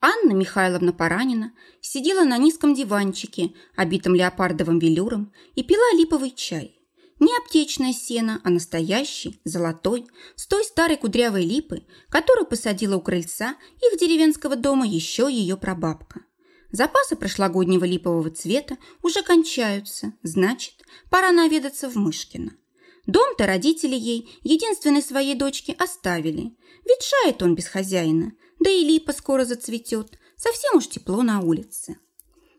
Анна Михайловна Паранина сидела на низком диванчике, обитом леопардовым велюром, и пила липовый чай. Не аптечное сено, а настоящий, золотой, с той старой кудрявой липы, которую посадила у крыльца их деревенского дома еще ее прабабка. Запасы прошлогоднего липового цвета уже кончаются, значит, пора наведаться в Мышкино. Дом-то родители ей, единственной своей дочке, оставили. Ведь шает он без хозяина, да и липа скоро зацветет, совсем уж тепло на улице.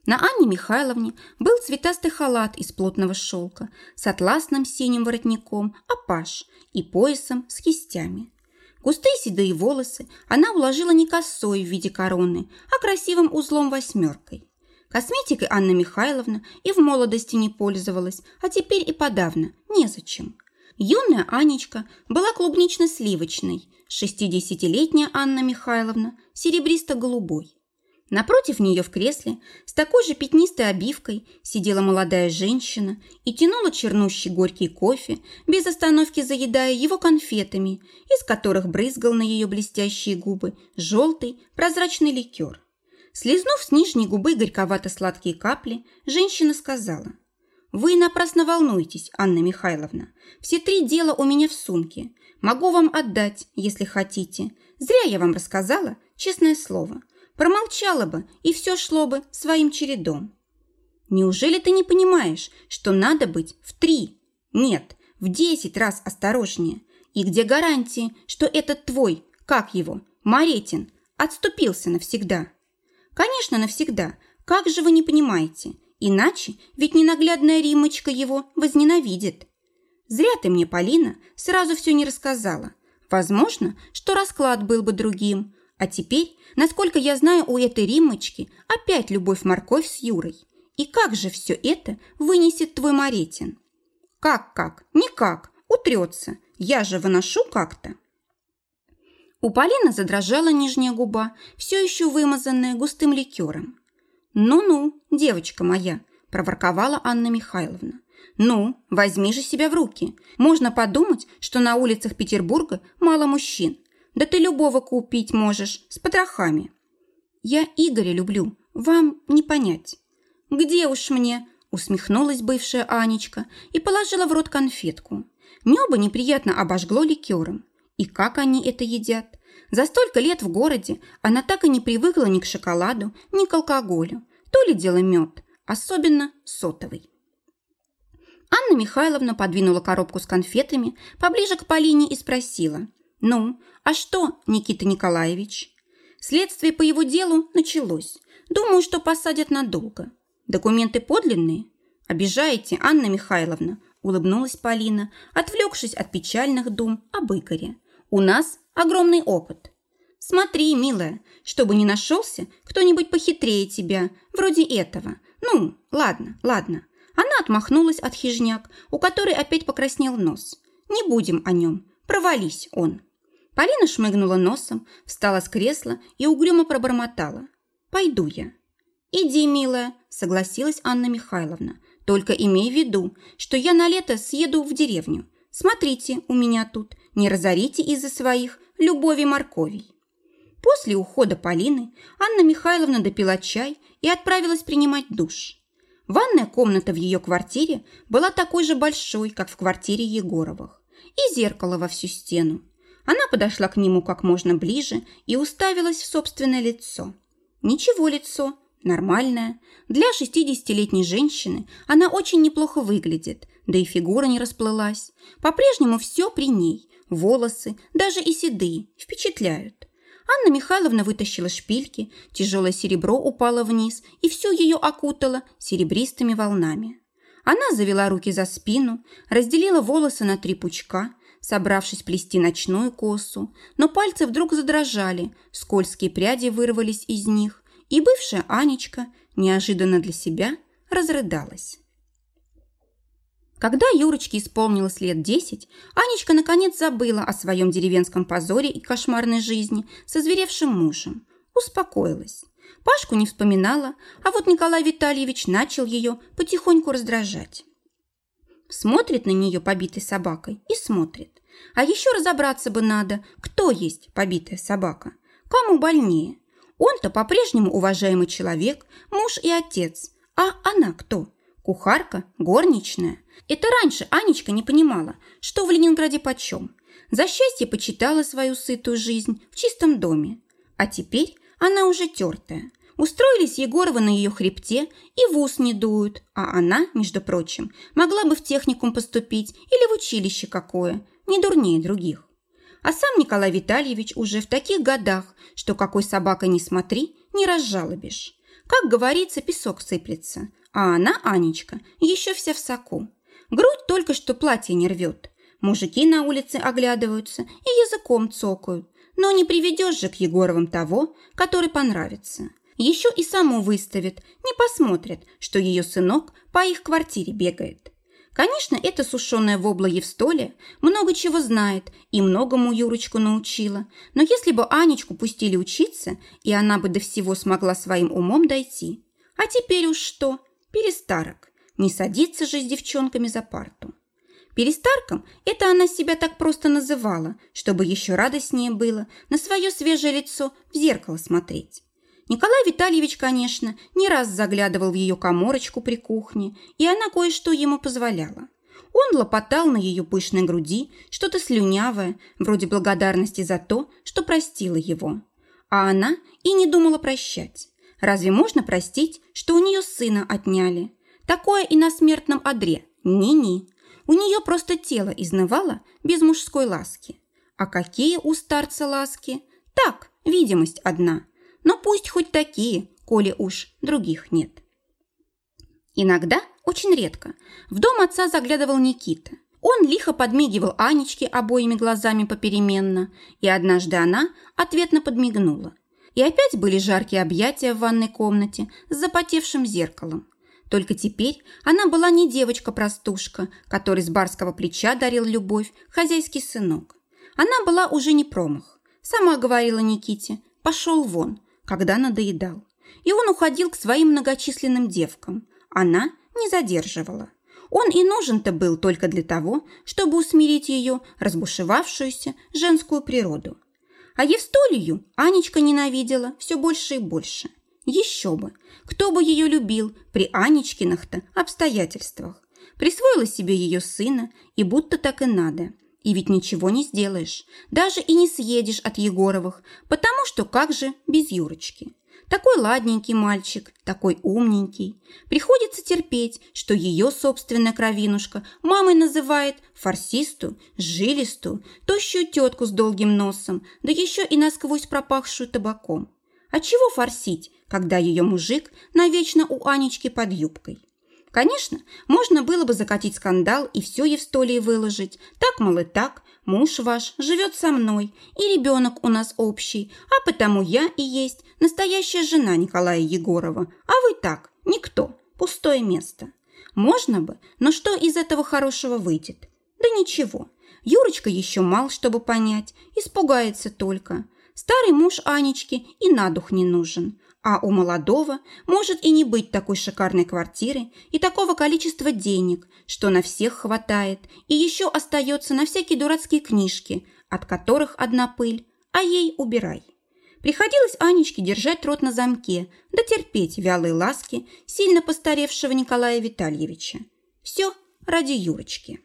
На Анне Михайловне был цветастый халат из плотного шелка с атласным синим воротником, апаш и поясом с кистями. Густые седые волосы она уложила не косой в виде короны, а красивым узлом восьмеркой. Косметикой Анна Михайловна и в молодости не пользовалась, а теперь и подавно, незачем. Юная Анечка была клубнично-сливочной, шестидесятилетняя Анна Михайловна серебристо-голубой. Напротив нее в кресле с такой же пятнистой обивкой сидела молодая женщина и тянула чернущий горький кофе, без остановки заедая его конфетами, из которых брызгал на ее блестящие губы желтый прозрачный ликер. Слизнув с нижней губы горьковато-сладкие капли, женщина сказала, «Вы напрасно волнуетесь, Анна Михайловна. Все три дела у меня в сумке. Могу вам отдать, если хотите. Зря я вам рассказала, честное слово. Промолчала бы, и все шло бы своим чередом. Неужели ты не понимаешь, что надо быть в три, нет, в десять раз осторожнее? И где гарантии, что этот твой, как его, Маретин, отступился навсегда? Конечно, навсегда. Как же вы не понимаете? Иначе ведь ненаглядная Римочка его возненавидит. Зря ты мне, Полина, сразу все не рассказала. Возможно, что расклад был бы другим, а теперь, насколько я знаю, у этой Риммочки опять любовь-морковь с Юрой. И как же все это вынесет твой Маретин? Как-как? Никак. Утрется. Я же выношу как-то. У Полины задрожала нижняя губа, все еще вымазанная густым ликером. «Ну-ну, девочка моя», – проворковала Анна Михайловна. «Ну, возьми же себя в руки. Можно подумать, что на улицах Петербурга мало мужчин. Да ты любого купить можешь, с потрохами. Я Игоря люблю, вам не понять. Где уж мне, усмехнулась бывшая Анечка и положила в рот конфетку. Небо неприятно обожгло ликером. И как они это едят? За столько лет в городе она так и не привыкла ни к шоколаду, ни к алкоголю. То ли дело мед, особенно сотовый. Анна Михайловна подвинула коробку с конфетами поближе к Полине и спросила. «Ну, а что, Никита Николаевич?» Следствие по его делу началось. Думаю, что посадят надолго. Документы подлинные? Обижаете, Анна Михайловна, улыбнулась Полина, отвлекшись от печальных дум об Игоре. У нас огромный опыт. Смотри, милая, чтобы не нашелся кто-нибудь похитрее тебя, вроде этого. Ну, ладно, ладно. Она отмахнулась от хижняк, у которой опять покраснел нос. Не будем о нем. Провались он. Полина шмыгнула носом, встала с кресла и угрюмо пробормотала. «Пойду я». «Иди, милая», – согласилась Анна Михайловна. «Только имей в виду, что я на лето съеду в деревню. Смотрите, у меня тут, не разорите из-за своих любови морковей». После ухода Полины Анна Михайловна допила чай и отправилась принимать душ. Ванная комната в ее квартире была такой же большой, как в квартире Егоровых, и зеркало во всю стену. Она подошла к нему как можно ближе и уставилась в собственное лицо. Ничего лицо, нормальное. Для шестидесятилетней женщины она очень неплохо выглядит, да и фигура не расплылась. По-прежнему все при ней. Волосы, даже и седые, впечатляют. Анна Михайловна вытащила шпильки, тяжелое серебро упало вниз и все ее окутало серебристыми волнами. Она завела руки за спину, разделила волосы на три пучка, собравшись плести ночную косу, но пальцы вдруг задрожали, скользкие пряди вырвались из них, и бывшая Анечка, неожиданно для себя, разрыдалась. Когда Юрочке исполнилось лет десять, Анечка наконец забыла о своем деревенском позоре и кошмарной жизни со зверевшим мужем. Успокоилась. Пашку не вспоминала, а вот Николай Витальевич начал ее потихоньку раздражать. Смотрит на нее побитой собакой и смотрит. А еще разобраться бы надо, кто есть побитая собака. Кому больнее? Он-то по-прежнему уважаемый человек, муж и отец. А она кто? Кухарка? Горничная? Это раньше Анечка не понимала, что в Ленинграде почем. За счастье почитала свою сытую жизнь в чистом доме. А теперь она уже тертая. Устроились Егоровы на ее хребте и в ус не дуют, а она, между прочим, могла бы в техникум поступить или в училище какое, не дурнее других. А сам Николай Витальевич уже в таких годах, что какой собакой не смотри, не разжалобишь. Как говорится, песок сыплется, а она, Анечка, еще вся в соку. Грудь только что платье не рвет. Мужики на улице оглядываются и языком цокают. Но не приведешь же к Егоровым того, который понравится еще и саму выставит, не посмотрит, что ее сынок по их квартире бегает. Конечно, эта сушеная вобла Евстолия много чего знает и многому Юрочку научила, но если бы Анечку пустили учиться, и она бы до всего смогла своим умом дойти. А теперь уж что? Перестарок. Не садится же с девчонками за парту. Перестарком это она себя так просто называла, чтобы еще радостнее было на свое свежее лицо в зеркало смотреть. Николай Витальевич, конечно, не раз заглядывал в ее коморочку при кухне, и она кое-что ему позволяла. Он лопотал на ее пышной груди что-то слюнявое, вроде благодарности за то, что простила его. А она и не думала прощать. Разве можно простить, что у нее сына отняли? Такое и на смертном одре. Ни-ни. У нее просто тело изнывало без мужской ласки. А какие у старца ласки? Так, видимость одна. Но пусть хоть такие, коли уж других нет. Иногда, очень редко, в дом отца заглядывал Никита. Он лихо подмигивал Анечке обоими глазами попеременно, и однажды она ответно подмигнула. И опять были жаркие объятия в ванной комнате с запотевшим зеркалом. Только теперь она была не девочка-простушка, которой с барского плеча дарил любовь хозяйский сынок. Она была уже не промах. Сама говорила Никите «пошел вон», когда надоедал. И он уходил к своим многочисленным девкам. Она не задерживала. Он и нужен-то был только для того, чтобы усмирить ее разбушевавшуюся женскую природу. А Евстолию Анечка ненавидела все больше и больше. Еще бы, кто бы ее любил при Анечкиных-то обстоятельствах. Присвоила себе ее сына, и будто так и надо – и ведь ничего не сделаешь, даже и не съедешь от Егоровых, потому что как же без Юрочки? Такой ладненький мальчик, такой умненький. Приходится терпеть, что ее собственная кровинушка мамой называет фарсисту, жилистую, тощую тетку с долгим носом, да еще и насквозь пропахшую табаком. А чего форсить, когда ее мужик навечно у Анечки под юбкой? Конечно, можно было бы закатить скандал и все Евстолии выложить. Так, мол, и так, муж ваш живет со мной, и ребенок у нас общий, а потому я и есть настоящая жена Николая Егорова, а вы так, никто, пустое место. Можно бы, но что из этого хорошего выйдет? Да ничего. Юрочка еще мал, чтобы понять, испугается только. Старый муж Анечки и на дух не нужен. А у молодого может и не быть такой шикарной квартиры и такого количества денег, что на всех хватает, и еще остается на всякие дурацкие книжки, от которых одна пыль, а ей убирай. Приходилось Анечке держать рот на замке, да терпеть вялые ласки сильно постаревшего Николая Витальевича. Все ради Юрочки.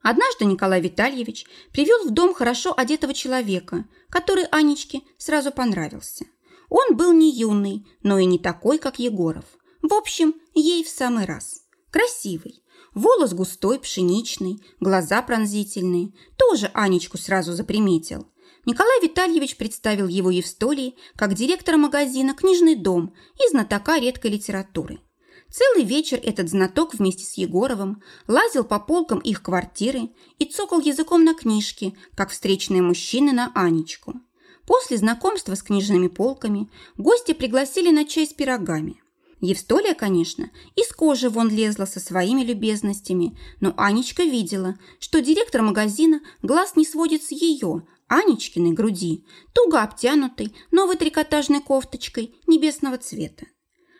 Однажды Николай Витальевич привел в дом хорошо одетого человека, который Анечке сразу понравился – он был не юный, но и не такой, как Егоров. В общем, ей в самый раз. Красивый. Волос густой, пшеничный, глаза пронзительные. Тоже Анечку сразу заприметил. Николай Витальевич представил его Евстолии как директора магазина «Книжный дом» и знатока редкой литературы. Целый вечер этот знаток вместе с Егоровым лазил по полкам их квартиры и цокал языком на книжке, как встречные мужчины на Анечку. После знакомства с книжными полками гости пригласили на чай с пирогами. Евстолия, конечно, из кожи вон лезла со своими любезностями, но Анечка видела, что директор магазина глаз не сводит с ее, Анечкиной груди, туго обтянутой новой трикотажной кофточкой небесного цвета.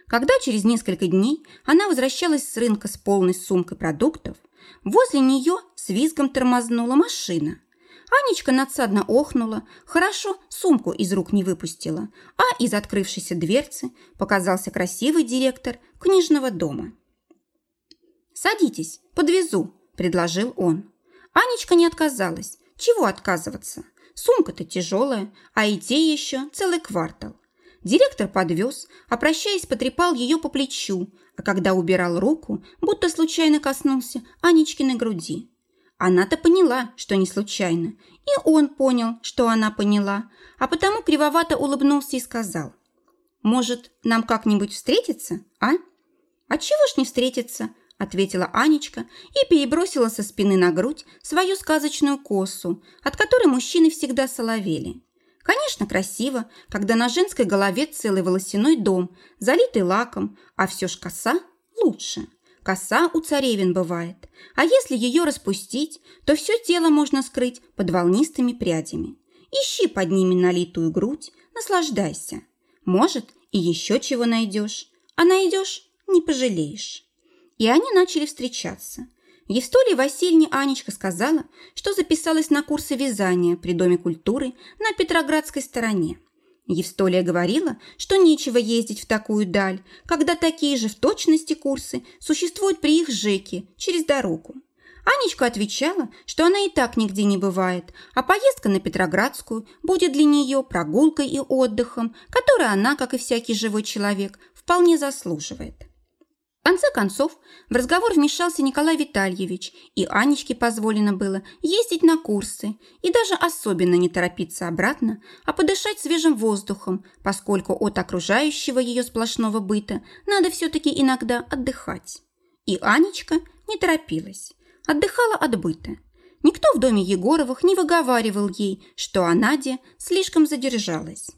Когда через несколько дней она возвращалась с рынка с полной сумкой продуктов, возле нее с визгом тормознула машина. Анечка надсадно охнула, хорошо сумку из рук не выпустила, а из открывшейся дверцы показался красивый директор книжного дома. «Садитесь, подвезу», – предложил он. Анечка не отказалась. Чего отказываться? Сумка-то тяжелая, а идти еще целый квартал. Директор подвез, а потрепал ее по плечу, а когда убирал руку, будто случайно коснулся Анечкиной груди. Она-то поняла, что не случайно, и он понял, что она поняла, а потому кривовато улыбнулся и сказал, «Может, нам как-нибудь встретиться, а?» «А чего ж не встретиться?» – ответила Анечка и перебросила со спины на грудь свою сказочную косу, от которой мужчины всегда соловели. Конечно, красиво, когда на женской голове целый волосяной дом, залитый лаком, а все ж коса лучше. Коса у царевин бывает, а если ее распустить, то все тело можно скрыть под волнистыми прядями. Ищи под ними налитую грудь, наслаждайся. Может, и еще чего найдешь, а найдешь – не пожалеешь. И они начали встречаться. Евстолии Васильевне Анечка сказала, что записалась на курсы вязания при Доме культуры на Петроградской стороне. Евстолия говорила, что нечего ездить в такую даль, когда такие же в точности курсы существуют при их ЖЭКе через дорогу. Анечка отвечала, что она и так нигде не бывает, а поездка на Петроградскую будет для нее прогулкой и отдыхом, который она, как и всякий живой человек, вполне заслуживает. Конце концов, в разговор вмешался Николай Витальевич, и Анечке позволено было ездить на курсы и даже особенно не торопиться обратно, а подышать свежим воздухом, поскольку от окружающего ее сплошного быта надо все-таки иногда отдыхать. И Анечка не торопилась, отдыхала от быта. Никто в доме Егоровых не выговаривал ей, что Анадя слишком задержалась.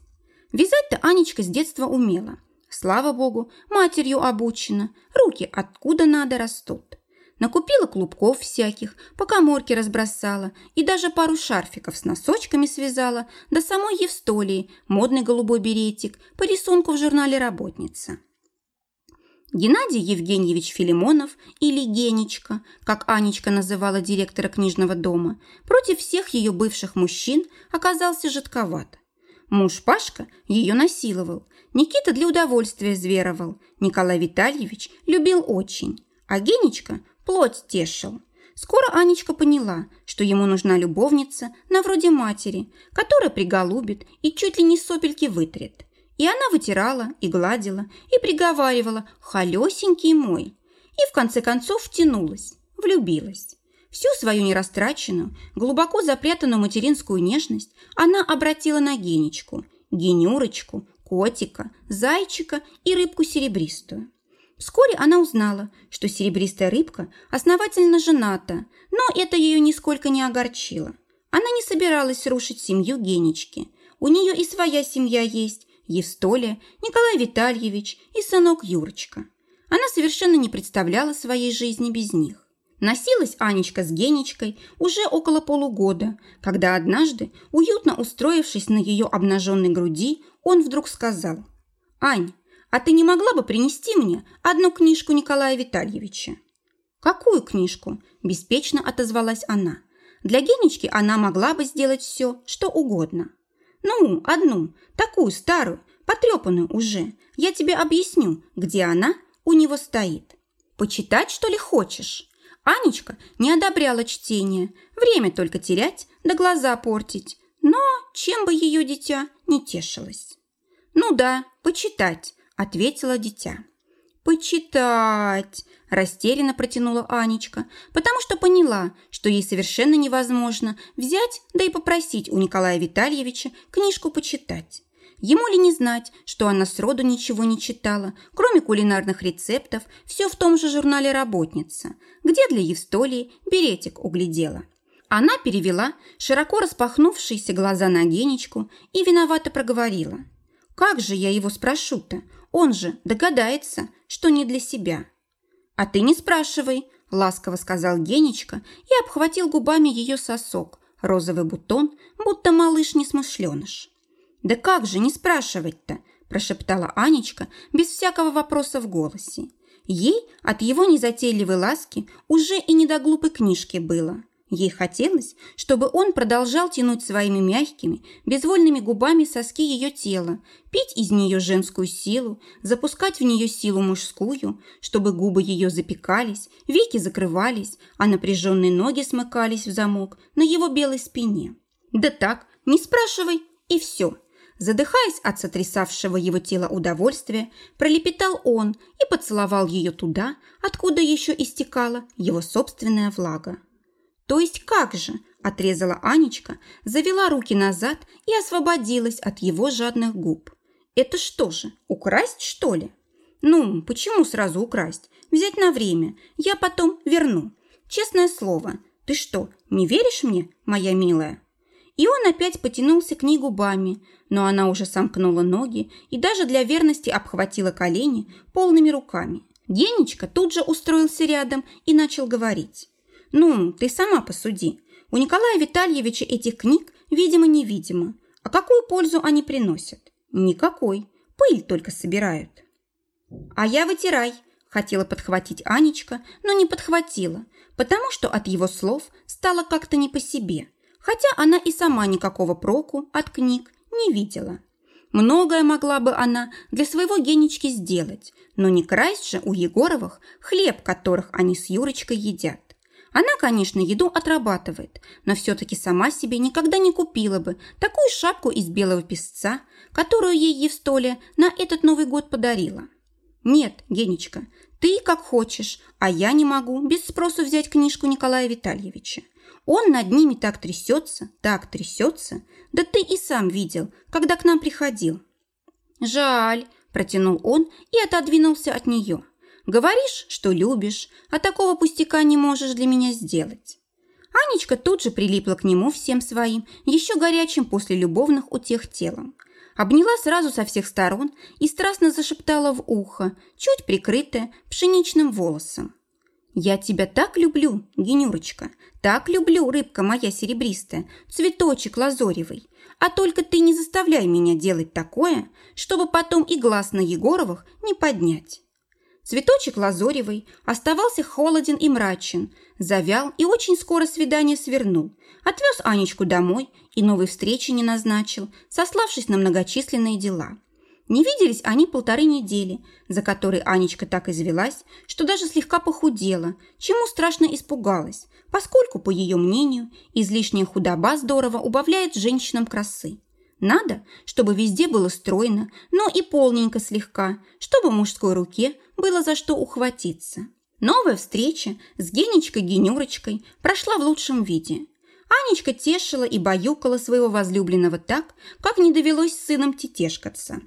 Вязать-то Анечка с детства умела – Слава богу, матерью обучена, руки откуда надо растут. Накупила клубков всяких, по коморке разбросала и даже пару шарфиков с носочками связала до самой Евстолии, модный голубой беретик по рисунку в журнале «Работница». Геннадий Евгеньевич Филимонов или Генечка, как Анечка называла директора книжного дома, против всех ее бывших мужчин оказался жидковат. Муж Пашка ее насиловал, Никита для удовольствия зверовал, Николай Витальевич любил очень, а Генечка плоть тешил. Скоро Анечка поняла, что ему нужна любовница на вроде матери, которая приголубит и чуть ли не сопельки вытрет. И она вытирала, и гладила, и приговаривала «холесенький мой». И в конце концов втянулась, влюбилась. Всю свою нерастраченную, глубоко запрятанную материнскую нежность она обратила на Генечку, Генюрочку, котика, зайчика и рыбку серебристую. Вскоре она узнала, что серебристая рыбка основательно жената, но это ее нисколько не огорчило. Она не собиралась рушить семью Генечки. У нее и своя семья есть – Евстолия, Николай Витальевич и сынок Юрочка. Она совершенно не представляла своей жизни без них. Носилась Анечка с Генечкой уже около полугода, когда однажды, уютно устроившись на ее обнаженной груди, он вдруг сказал, «Ань, а ты не могла бы принести мне одну книжку Николая Витальевича?» «Какую книжку?» – беспечно отозвалась она. Для Генечки она могла бы сделать все, что угодно. «Ну, одну, такую старую, потрепанную уже. Я тебе объясню, где она у него стоит. Почитать, что ли, хочешь?» Анечка не одобряла чтение, время только терять да глаза портить. Но чем бы ее дитя не тешилось. «Ну да, почитать», – ответила дитя. «Почитать!» – растерянно протянула Анечка, потому что поняла, что ей совершенно невозможно взять, да и попросить у Николая Витальевича книжку почитать. Ему ли не знать, что она сроду ничего не читала, кроме кулинарных рецептов, все в том же журнале «Работница», где для Евстолии беретик углядела. Она перевела широко распахнувшиеся глаза на Генечку и виновато проговорила. «Как же я его спрошу-то? Он же догадается, что не для себя». «А ты не спрашивай», – ласково сказал Генечка и обхватил губами ее сосок, розовый бутон, будто малыш-несмышленыш. «Да как же не спрашивать-то?» – прошептала Анечка без всякого вопроса в голосе. Ей от его незатейливой ласки уже и не до глупой книжки было. Ей хотелось, чтобы он продолжал тянуть своими мягкими, безвольными губами соски ее тела, пить из нее женскую силу, запускать в нее силу мужскую, чтобы губы ее запекались, веки закрывались, а напряженные ноги смыкались в замок на его белой спине. Да так, не спрашивай, и все. Задыхаясь от сотрясавшего его тело удовольствия, пролепетал он и поцеловал ее туда, откуда еще истекала его собственная влага. «То есть как же?» – отрезала Анечка, завела руки назад и освободилась от его жадных губ. «Это что же, украсть, что ли?» «Ну, почему сразу украсть? Взять на время. Я потом верну. Честное слово. Ты что, не веришь мне, моя милая?» И он опять потянулся к ней губами, но она уже сомкнула ноги и даже для верности обхватила колени полными руками. Генечка тут же устроился рядом и начал говорить. «Ну, ты сама посуди. У Николая Витальевича этих книг, видимо-невидимо. А какую пользу они приносят? Никакой. Пыль только собирают». «А я вытирай», – хотела подхватить Анечка, но не подхватила, потому что от его слов стало как-то не по себе – хотя она и сама никакого проку от книг не видела. Многое могла бы она для своего Генечки сделать, но не красть же у Егоровых хлеб, которых они с Юрочкой едят. Она, конечно, еду отрабатывает, но все-таки сама себе никогда не купила бы такую шапку из белого песца, которую ей Евстолия на этот Новый год подарила. Нет, Генечка, ты как хочешь, а я не могу без спросу взять книжку Николая Витальевича. Он над ними так трясется, так трясется. Да ты и сам видел, когда к нам приходил. Жаль, протянул он и отодвинулся от нее. Говоришь, что любишь, а такого пустяка не можешь для меня сделать. Анечка тут же прилипла к нему всем своим, еще горячим после любовных утех телом. Обняла сразу со всех сторон и страстно зашептала в ухо, чуть прикрытая пшеничным волосом. «Я тебя так люблю, Генюрочка, так люблю, рыбка моя серебристая, цветочек лазоревый. А только ты не заставляй меня делать такое, чтобы потом и глаз на Егоровых не поднять». Цветочек лазоревый оставался холоден и мрачен, завял и очень скоро свидание свернул, отвез Анечку домой и новой встречи не назначил, сославшись на многочисленные дела – не виделись они полторы недели, за которые Анечка так извелась, что даже слегка похудела, чему страшно испугалась, поскольку, по ее мнению, излишняя худоба здорово убавляет женщинам красы. Надо, чтобы везде было стройно, но и полненько слегка, чтобы мужской руке было за что ухватиться. Новая встреча с Генечкой-генюрочкой прошла в лучшем виде. Анечка тешила и баюкала своего возлюбленного так, как не довелось с сыном тетешкаться.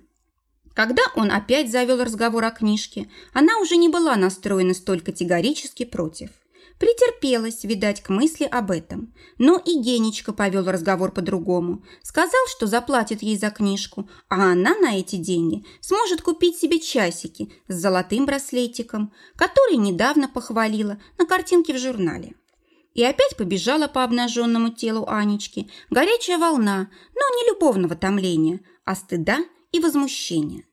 Когда он опять завел разговор о книжке, она уже не была настроена столь категорически против. Претерпелась, видать, к мысли об этом. Но и Генечка повел разговор по-другому. Сказал, что заплатит ей за книжку, а она на эти деньги сможет купить себе часики с золотым браслетиком, который недавно похвалила на картинке в журнале. И опять побежала по обнаженному телу Анечки горячая волна, но не любовного томления, а стыда и возмущения.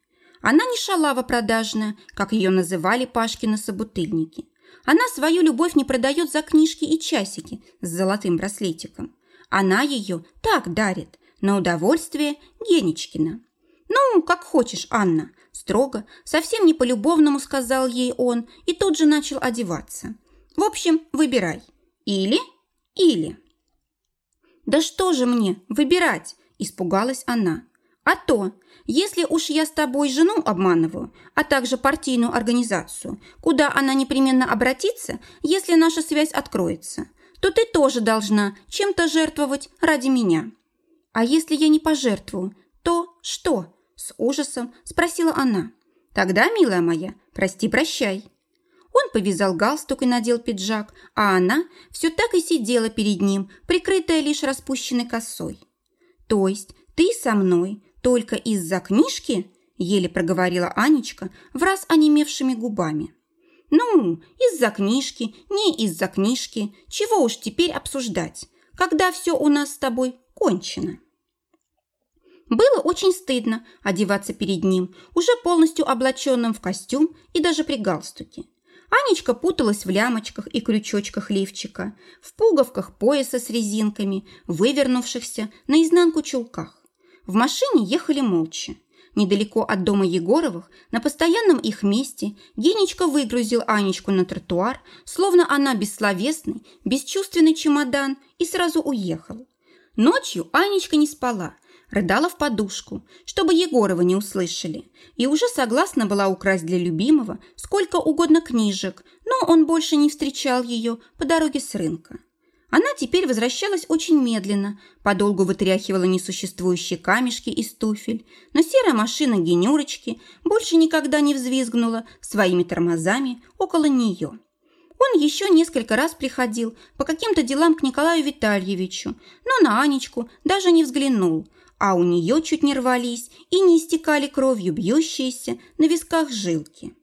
Она не шалава продажная, как ее называли Пашкины собутыльники. Она свою любовь не продает за книжки и часики с золотым браслетиком. Она ее так дарит, на удовольствие Генечкина. «Ну, как хочешь, Анна», – строго, совсем не по-любовному сказал ей он и тут же начал одеваться. «В общем, выбирай. Или, или». «Да что же мне выбирать?» – испугалась она. «А то, если уж я с тобой жену обманываю, а также партийную организацию, куда она непременно обратится, если наша связь откроется, то ты тоже должна чем-то жертвовать ради меня. А если я не пожертвую, то что? С ужасом спросила она. Тогда, милая моя, прости-прощай. Он повязал галстук и надел пиджак, а она все так и сидела перед ним, прикрытая лишь распущенной косой. То есть ты со мной, «Только из-за книжки?» – еле проговорила Анечка в раз онемевшими губами. «Ну, из-за книжки, не из-за книжки. Чего уж теперь обсуждать, когда все у нас с тобой кончено?» Было очень стыдно одеваться перед ним, уже полностью облаченным в костюм и даже при галстуке. Анечка путалась в лямочках и крючочках лифчика, в пуговках пояса с резинками, вывернувшихся наизнанку чулках. В машине ехали молча. Недалеко от дома Егоровых, на постоянном их месте, Генечка выгрузил Анечку на тротуар, словно она бессловесный, бесчувственный чемодан, и сразу уехал. Ночью Анечка не спала, рыдала в подушку, чтобы Егорова не услышали, и уже согласна была украсть для любимого сколько угодно книжек, но он больше не встречал ее по дороге с рынка. Она теперь возвращалась очень медленно, подолгу вытряхивала несуществующие камешки из туфель, но серая машина Генюрочки больше никогда не взвизгнула своими тормозами около нее. Он еще несколько раз приходил по каким-то делам к Николаю Витальевичу, но на Анечку даже не взглянул, а у нее чуть не рвались и не истекали кровью бьющиеся на висках жилки.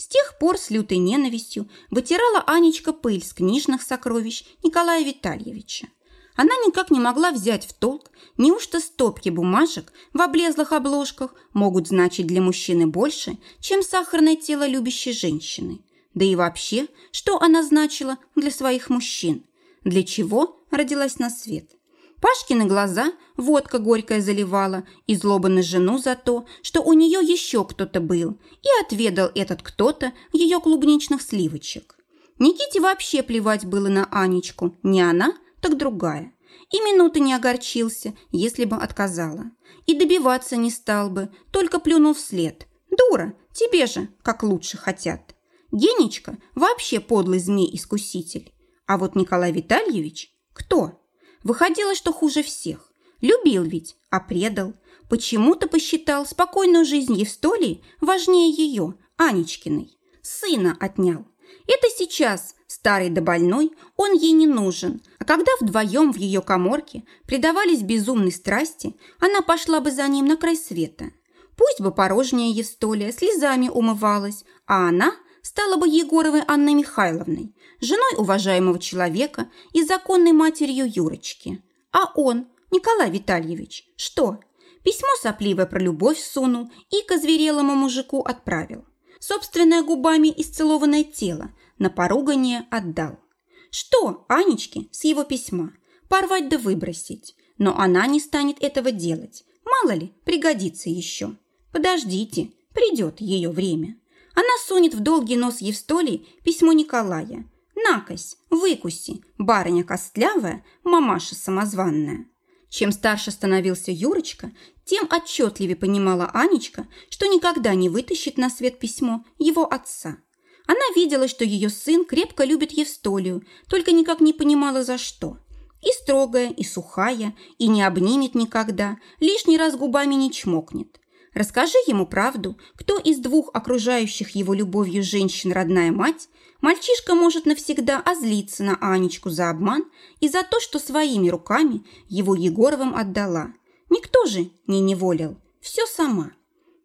С тех пор с лютой ненавистью вытирала Анечка пыль с книжных сокровищ Николая Витальевича. Она никак не могла взять в толк, неужто стопки бумажек в облезлых обложках могут значить для мужчины больше, чем сахарное тело любящей женщины. Да и вообще, что она значила для своих мужчин? Для чего родилась на свет? Пашкины глаза водка горькая заливала и злоба на жену за то, что у нее еще кто-то был, и отведал этот кто-то ее клубничных сливочек. Никите вообще плевать было на Анечку, не она, так другая. И минуты не огорчился, если бы отказала. И добиваться не стал бы, только плюнул вслед. «Дура, тебе же, как лучше хотят». Генечка вообще подлый змей-искуситель. А вот Николай Витальевич – кто? Выходило, что хуже всех. Любил ведь, а предал. Почему-то посчитал спокойную жизнь Евстолии важнее ее, Анечкиной. Сына отнял. Это сейчас, старый да больной, он ей не нужен. А когда вдвоем в ее коморке предавались безумной страсти, она пошла бы за ним на край света. Пусть бы порожняя Евстолия слезами умывалась, а она – стала бы Егоровой Анной Михайловной, женой уважаемого человека и законной матерью Юрочки. А он, Николай Витальевич, что? Письмо сопливое про любовь сунул и к озверелому мужику отправил. Собственное губами исцелованное тело на поругание отдал. Что Анечке с его письма? Порвать да выбросить. Но она не станет этого делать. Мало ли, пригодится еще. Подождите, придет ее время. Она сунет в долгий нос Евстолии письмо Николая. «Накось, выкуси, барыня костлявая, мамаша самозванная». Чем старше становился Юрочка, тем отчетливее понимала Анечка, что никогда не вытащит на свет письмо его отца. Она видела, что ее сын крепко любит Евстолию, только никак не понимала, за что. И строгая, и сухая, и не обнимет никогда, лишний раз губами не чмокнет. Расскажи ему правду, кто из двух окружающих его любовью женщин родная мать, мальчишка может навсегда озлиться на Анечку за обман и за то, что своими руками его Егоровым отдала. Никто же не неволил, все сама.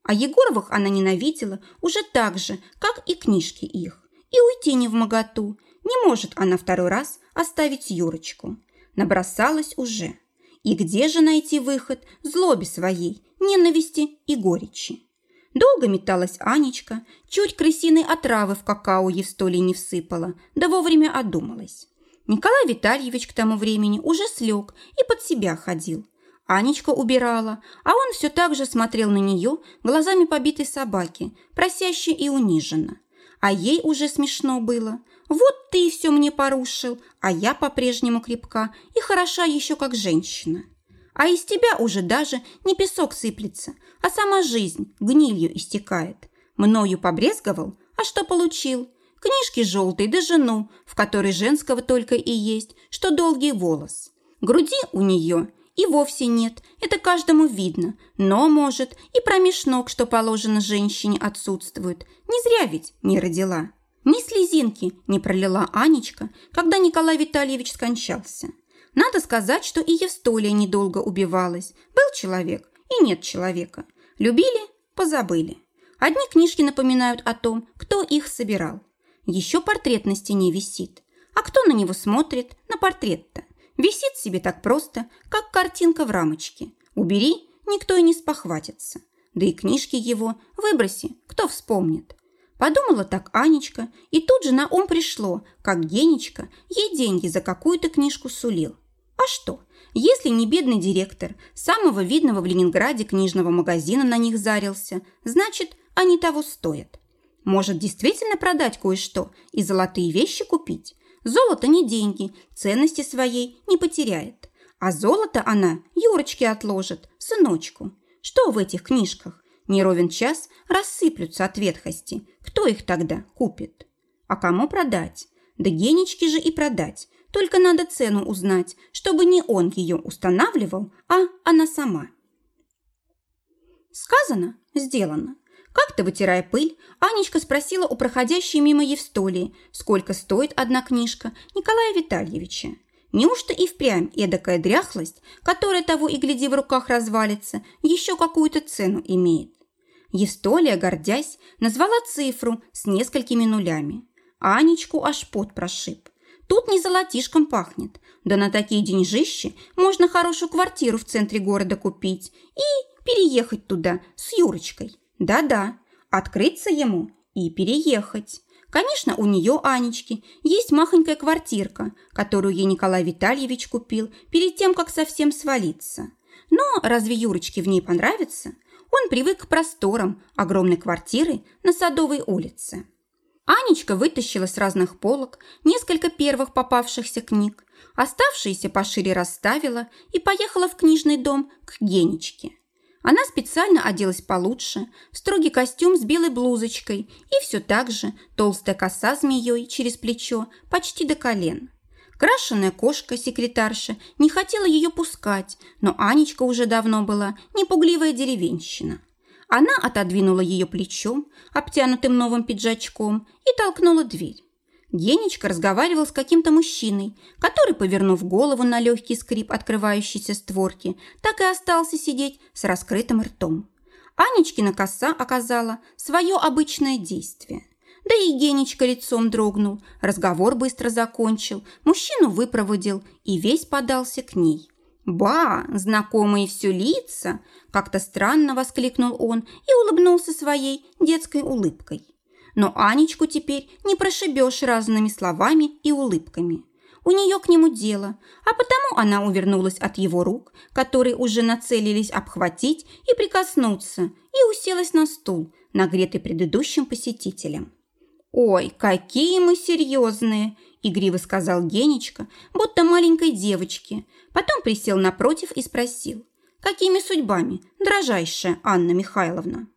А Егоровых она ненавидела уже так же, как и книжки их. И уйти не в моготу. Не может она второй раз оставить Юрочку. Набросалась уже. И где же найти выход злобе своей, ненависти и горечи. Долго металась Анечка, чуть крысиной отравы в какао Евстолий не всыпала, да вовремя одумалась. Николай Витальевич к тому времени уже слег и под себя ходил. Анечка убирала, а он все так же смотрел на нее глазами побитой собаки, просяще и униженно. А ей уже смешно было. Вот ты все мне порушил, а я по-прежнему крепка и хороша еще как женщина. А из тебя уже даже не песок сыплется, а сама жизнь гнилью истекает. Мною побрезговал, а что получил? Книжки желтые да жену, в которой женского только и есть, что долгий волос. Груди у нее и вовсе нет, это каждому видно, но, может, и промеж ног, что положено женщине, отсутствует. Не зря ведь не родила. Ни слезинки не пролила Анечка, когда Николай Витальевич скончался. Надо сказать, что и Евстолия недолго убивалась. Был человек и нет человека. Любили – позабыли. Одни книжки напоминают о том, кто их собирал. Еще портрет на стене висит. А кто на него смотрит, на портрет-то? Висит себе так просто, как картинка в рамочке. Убери, никто и не спохватится. Да и книжки его выброси, кто вспомнит. Подумала так Анечка, и тут же на ум пришло, как Генечка ей деньги за какую-то книжку сулил. А что, если не бедный директор самого видного в Ленинграде книжного магазина на них зарился, значит, они того стоят. Может, действительно продать кое-что и золотые вещи купить? Золото не деньги, ценности своей не потеряет. А золото она Юрочке отложит, сыночку. Что в этих книжках? Не ровен час рассыплются от ветхости. Кто их тогда купит? А кому продать? Да Генечке же и продать. Только надо цену узнать, чтобы не он ее устанавливал, а она сама. Сказано, сделано. Как-то, вытирая пыль, Анечка спросила у проходящей мимо Евстолии, сколько стоит одна книжка Николая Витальевича. Неужто и впрямь эдакая дряхлость, которая того и гляди в руках развалится, еще какую-то цену имеет? Евстолия, гордясь, назвала цифру с несколькими нулями. Анечку аж пот прошиб. Тут не золотишком пахнет. Да на такие деньжищи можно хорошую квартиру в центре города купить и переехать туда с Юрочкой. Да-да, открыться ему и переехать. Конечно, у нее, Анечки, есть махонькая квартирка, которую ей Николай Витальевич купил перед тем, как совсем свалиться. Но разве Юрочке в ней понравится? Он привык к просторам огромной квартиры на Садовой улице. Анечка вытащила с разных полок несколько первых попавшихся книг, оставшиеся пошире расставила и поехала в книжный дом к Генечке. Она специально оделась получше, в строгий костюм с белой блузочкой и все так же толстая коса змеей через плечо почти до колен. Крашеная кошка-секретарша не хотела ее пускать, но Анечка уже давно была непугливая деревенщина. Она отодвинула ее плечом, обтянутым новым пиджачком, и толкнула дверь. Генечка разговаривал с каким-то мужчиной, который, повернув голову на легкий скрип открывающейся створки, так и остался сидеть с раскрытым ртом. Анечкина коса оказала свое обычное действие. Да и Генечка лицом дрогнул, разговор быстро закончил, мужчину выпроводил и весь подался к ней. «Ба, знакомые все лица!» – как-то странно воскликнул он и улыбнулся своей детской улыбкой. Но Анечку теперь не прошибешь разными словами и улыбками. У нее к нему дело, а потому она увернулась от его рук, которые уже нацелились обхватить и прикоснуться, и уселась на стул, нагретый предыдущим посетителем. «Ой, какие мы серьезные!» – игриво сказал Генечка, будто маленькой девочке. Потом присел напротив и спросил. «Какими судьбами, дрожайшая Анна Михайловна?»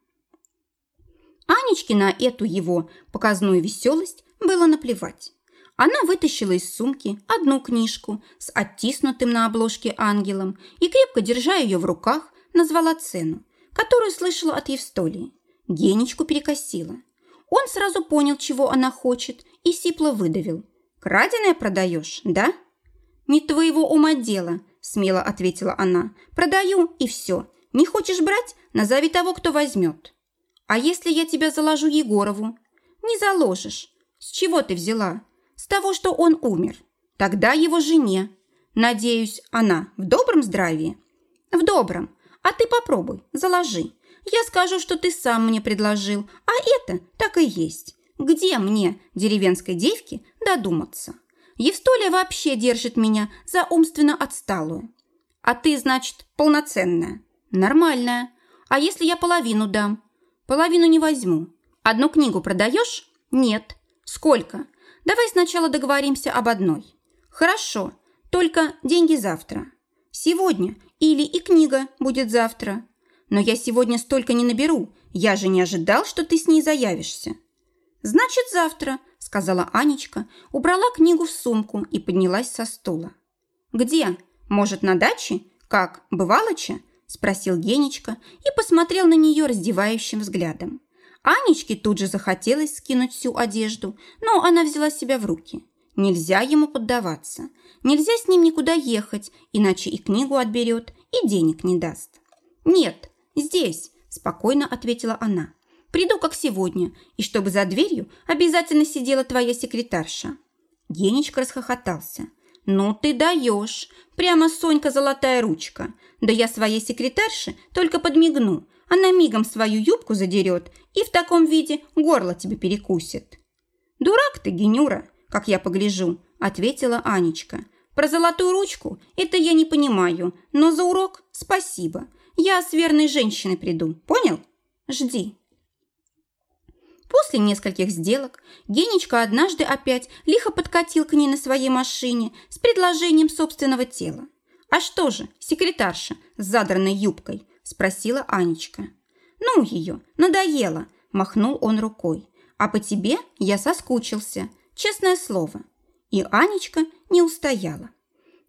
Анечке на эту его показную веселость было наплевать. Она вытащила из сумки одну книжку с оттиснутым на обложке ангелом и, крепко держа ее в руках, назвала цену, которую слышала от Евстолии. Генечку перекосила. Он сразу понял, чего она хочет, и сипло выдавил. «Краденое продаешь, да?» «Не твоего ума дело», – смело ответила она. «Продаю, и все. Не хочешь брать? Назови того, кто возьмет». «А если я тебя заложу Егорову?» «Не заложишь. С чего ты взяла?» «С того, что он умер. Тогда его жене. Надеюсь, она в добром здравии?» «В добром. А ты попробуй, заложи. Я скажу, что ты сам мне предложил, а это так и есть. Где мне, деревенской девке, додуматься? Евстолия вообще держит меня за умственно отсталую. А ты, значит, полноценная. Нормальная. А если я половину дам? Половину не возьму. Одну книгу продаешь? Нет. Сколько? Давай сначала договоримся об одной. Хорошо, только деньги завтра. Сегодня или и книга будет завтра. Но я сегодня столько не наберу. Я же не ожидал, что ты с ней заявишься. Значит, завтра, сказала Анечка, убрала книгу в сумку и поднялась со стула. Где? Может, на даче? Как, бывалоча? спросил Генечка и посмотрел на нее раздевающим взглядом. Анечке тут же захотелось скинуть всю одежду, но она взяла себя в руки. Нельзя ему поддаваться. Нельзя с ним никуда ехать, иначе и книгу отберет, и денег не даст. «Нет, здесь», – спокойно ответила она. «Приду, как сегодня, и чтобы за дверью обязательно сидела твоя секретарша». Генечка расхохотался. «Ну ты даешь! Прямо Сонька золотая ручка! Да я своей секретарше только подмигну, она мигом свою юбку задерет и в таком виде горло тебе перекусит». «Дурак ты, Генюра, как я погляжу», – ответила Анечка. «Про золотую ручку это я не понимаю, но за урок спасибо. Я с верной женщиной приду, понял? Жди». После нескольких сделок Генечка однажды опять лихо подкатил к ней на своей машине с предложением собственного тела. «А что же, секретарша с задранной юбкой?» – спросила Анечка. «Ну ее, надоело!» – махнул он рукой. «А по тебе я соскучился, честное слово». И Анечка не устояла.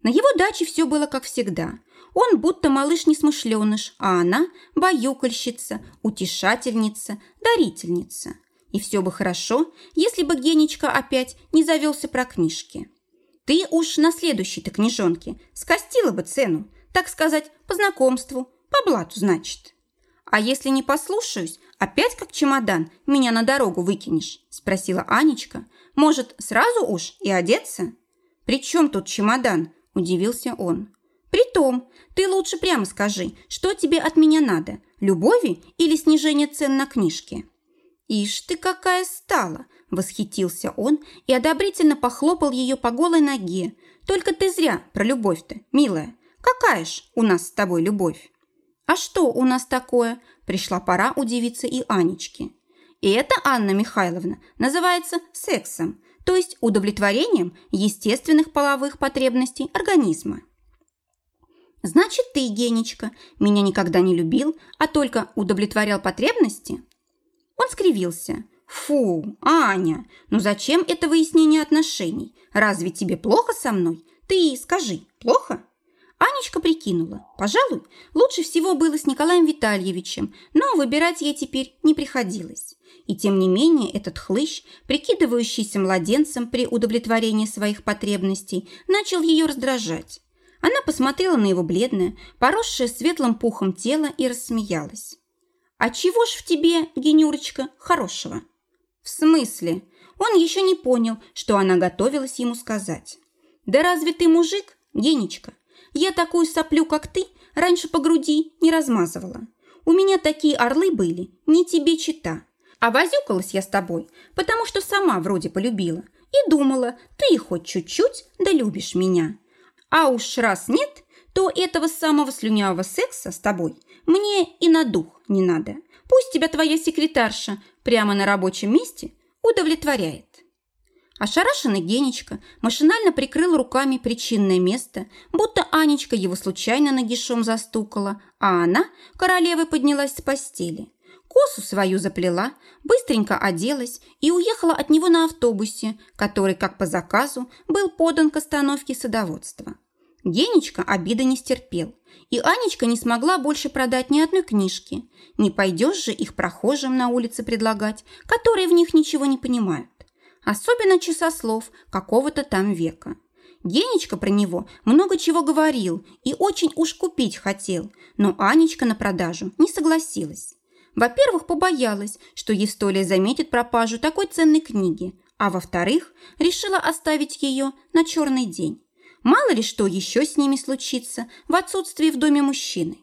На его даче все было как всегда. Он будто малыш-несмышленыш, а она – баюкальщица, утешательница, дарительница. И все бы хорошо, если бы Генечка опять не завелся про книжки. Ты уж на следующей-то книжонке скостила бы цену, так сказать, по знакомству, по блату, значит. А если не послушаюсь, опять как чемодан меня на дорогу выкинешь? Спросила Анечка. Может, сразу уж и одеться? При чем тут чемодан? Удивился он. Притом, ты лучше прямо скажи, что тебе от меня надо, любови или снижение цен на книжки? «Ишь ты какая стала!» – восхитился он и одобрительно похлопал ее по голой ноге. «Только ты зря про любовь-то, милая. Какая ж у нас с тобой любовь?» «А что у нас такое?» – пришла пора удивиться и Анечке. И это, Анна Михайловна, называется сексом, то есть удовлетворением естественных половых потребностей организма. Значит, ты, Генечка, меня никогда не любил, а только удовлетворял потребности? Он скривился. «Фу, Аня, ну зачем это выяснение отношений? Разве тебе плохо со мной? Ты скажи, плохо?» Анечка прикинула. Пожалуй, лучше всего было с Николаем Витальевичем, но выбирать ей теперь не приходилось. И тем не менее этот хлыщ, прикидывающийся младенцем при удовлетворении своих потребностей, начал ее раздражать. Она посмотрела на его бледное, поросшее светлым пухом тело и рассмеялась. «А чего ж в тебе, Генюрочка, хорошего?» «В смысле?» Он еще не понял, что она готовилась ему сказать. «Да разве ты мужик, Генечка? Я такую соплю, как ты, раньше по груди не размазывала. У меня такие орлы были, не тебе чита. А возюкалась я с тобой, потому что сама вроде полюбила. И думала, ты хоть чуть-чуть, да любишь меня. А уж раз нет, то этого самого слюнявого секса с тобой мне и на дух не надо. Пусть тебя твоя секретарша прямо на рабочем месте удовлетворяет. Ошарашенный Генечка машинально прикрыл руками причинное место, будто Анечка его случайно нагишом застукала, а она, королевой, поднялась с постели. Косу свою заплела, быстренько оделась и уехала от него на автобусе, который, как по заказу, был подан к остановке садоводства. Генечка обида не стерпел, и Анечка не смогла больше продать ни одной книжки. Не пойдешь же их прохожим на улице предлагать, которые в них ничего не понимают. Особенно часослов какого-то там века. Генечка про него много чего говорил и очень уж купить хотел, но Анечка на продажу не согласилась. Во-первых, побоялась, что Евстолия заметит пропажу такой ценной книги, а во-вторых, решила оставить ее на черный день. Мало ли что еще с ними случится в отсутствии в доме мужчины.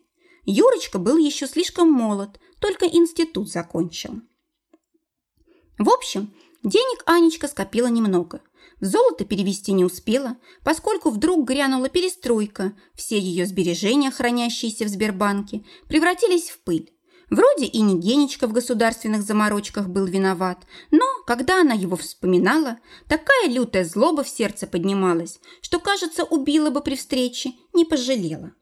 Юрочка был еще слишком молод, только институт закончил. В общем, денег Анечка скопила немного. В золото перевести не успела, поскольку вдруг грянула перестройка. Все ее сбережения, хранящиеся в Сбербанке, превратились в пыль. Вроде и не Генечка в государственных заморочках был виноват, но, когда она его вспоминала, такая лютая злоба в сердце поднималась, что, кажется, убила бы при встрече, не пожалела.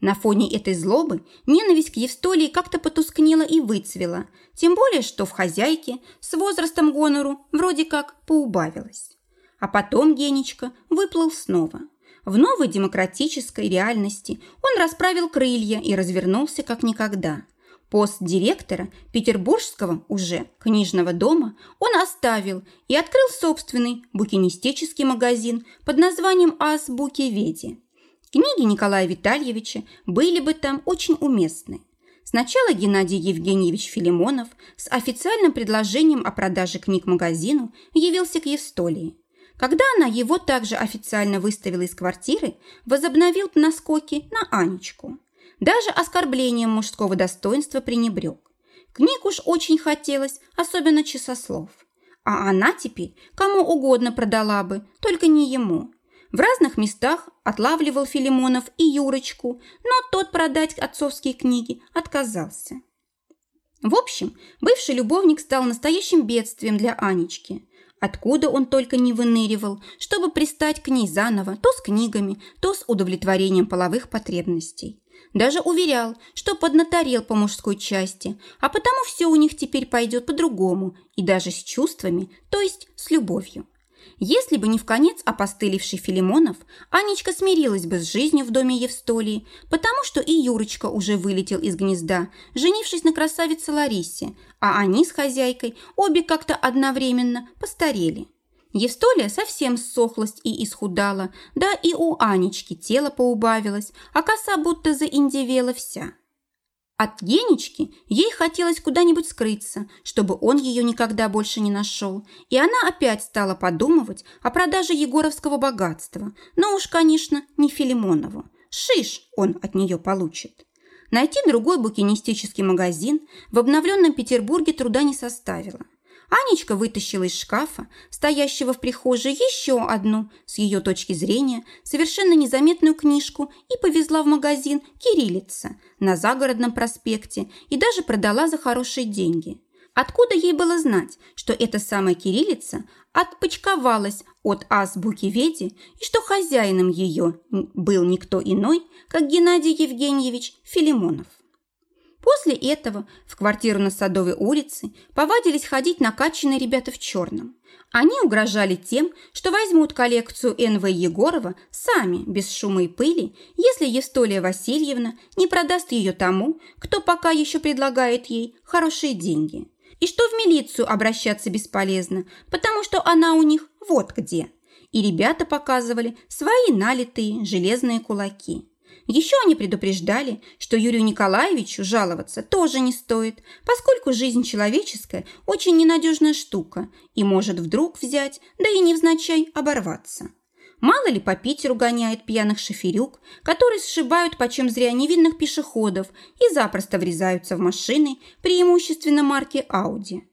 На фоне этой злобы ненависть к Евстолии как-то потускнела и выцвела, тем более, что в хозяйке с возрастом гонору вроде как поубавилась. А потом Генечка выплыл снова. В новой демократической реальности он расправил крылья и развернулся как никогда – Пост директора петербургского уже книжного дома он оставил и открыл собственный букинистический магазин под названием «Азбуки Веди». Книги Николая Витальевича были бы там очень уместны. Сначала Геннадий Евгеньевич Филимонов с официальным предложением о продаже книг магазину явился к Евстолии. Когда она его также официально выставила из квартиры, возобновил наскоки на Анечку. Даже оскорблением мужского достоинства пренебрег. Книг уж очень хотелось, особенно часослов. А она теперь кому угодно продала бы, только не ему. В разных местах отлавливал Филимонов и Юрочку, но тот продать отцовские книги отказался. В общем, бывший любовник стал настоящим бедствием для Анечки. Откуда он только не выныривал, чтобы пристать к ней заново, то с книгами, то с удовлетворением половых потребностей. Даже уверял, что поднаторел по мужской части, а потому все у них теперь пойдет по-другому и даже с чувствами, то есть с любовью. Если бы не в конец опостылевший Филимонов, Анечка смирилась бы с жизнью в доме Евстолии, потому что и Юрочка уже вылетел из гнезда, женившись на красавице Ларисе, а они с хозяйкой обе как-то одновременно постарели. Евстолия совсем ссохлась и исхудала, да и у Анечки тело поубавилось, а коса будто заиндевела вся. От Генечки ей хотелось куда-нибудь скрыться, чтобы он ее никогда больше не нашел, и она опять стала подумывать о продаже егоровского богатства, но уж, конечно, не Филимонову. Шиш он от нее получит. Найти другой букинистический магазин в обновленном Петербурге труда не составило. Анечка вытащила из шкафа, стоящего в прихожей, еще одну, с ее точки зрения, совершенно незаметную книжку и повезла в магазин «Кириллица» на загородном проспекте и даже продала за хорошие деньги. Откуда ей было знать, что эта самая кириллица отпочковалась от азбуки Веди и что хозяином ее был никто иной, как Геннадий Евгеньевич Филимонов? После этого в квартиру на Садовой улице повадились ходить накачанные ребята в черном. Они угрожали тем, что возьмут коллекцию Н.В. Егорова сами, без шума и пыли, если Евстолия Васильевна не продаст ее тому, кто пока еще предлагает ей хорошие деньги. И что в милицию обращаться бесполезно, потому что она у них вот где. И ребята показывали свои налитые железные кулаки. Еще они предупреждали, что Юрию Николаевичу жаловаться тоже не стоит, поскольку жизнь человеческая очень ненадежная штука и может вдруг взять, да и невзначай оборваться. Мало ли по Питеру гоняет пьяных шоферюк, которые сшибают почем зря невинных пешеходов и запросто врезаются в машины, преимущественно марки «Ауди».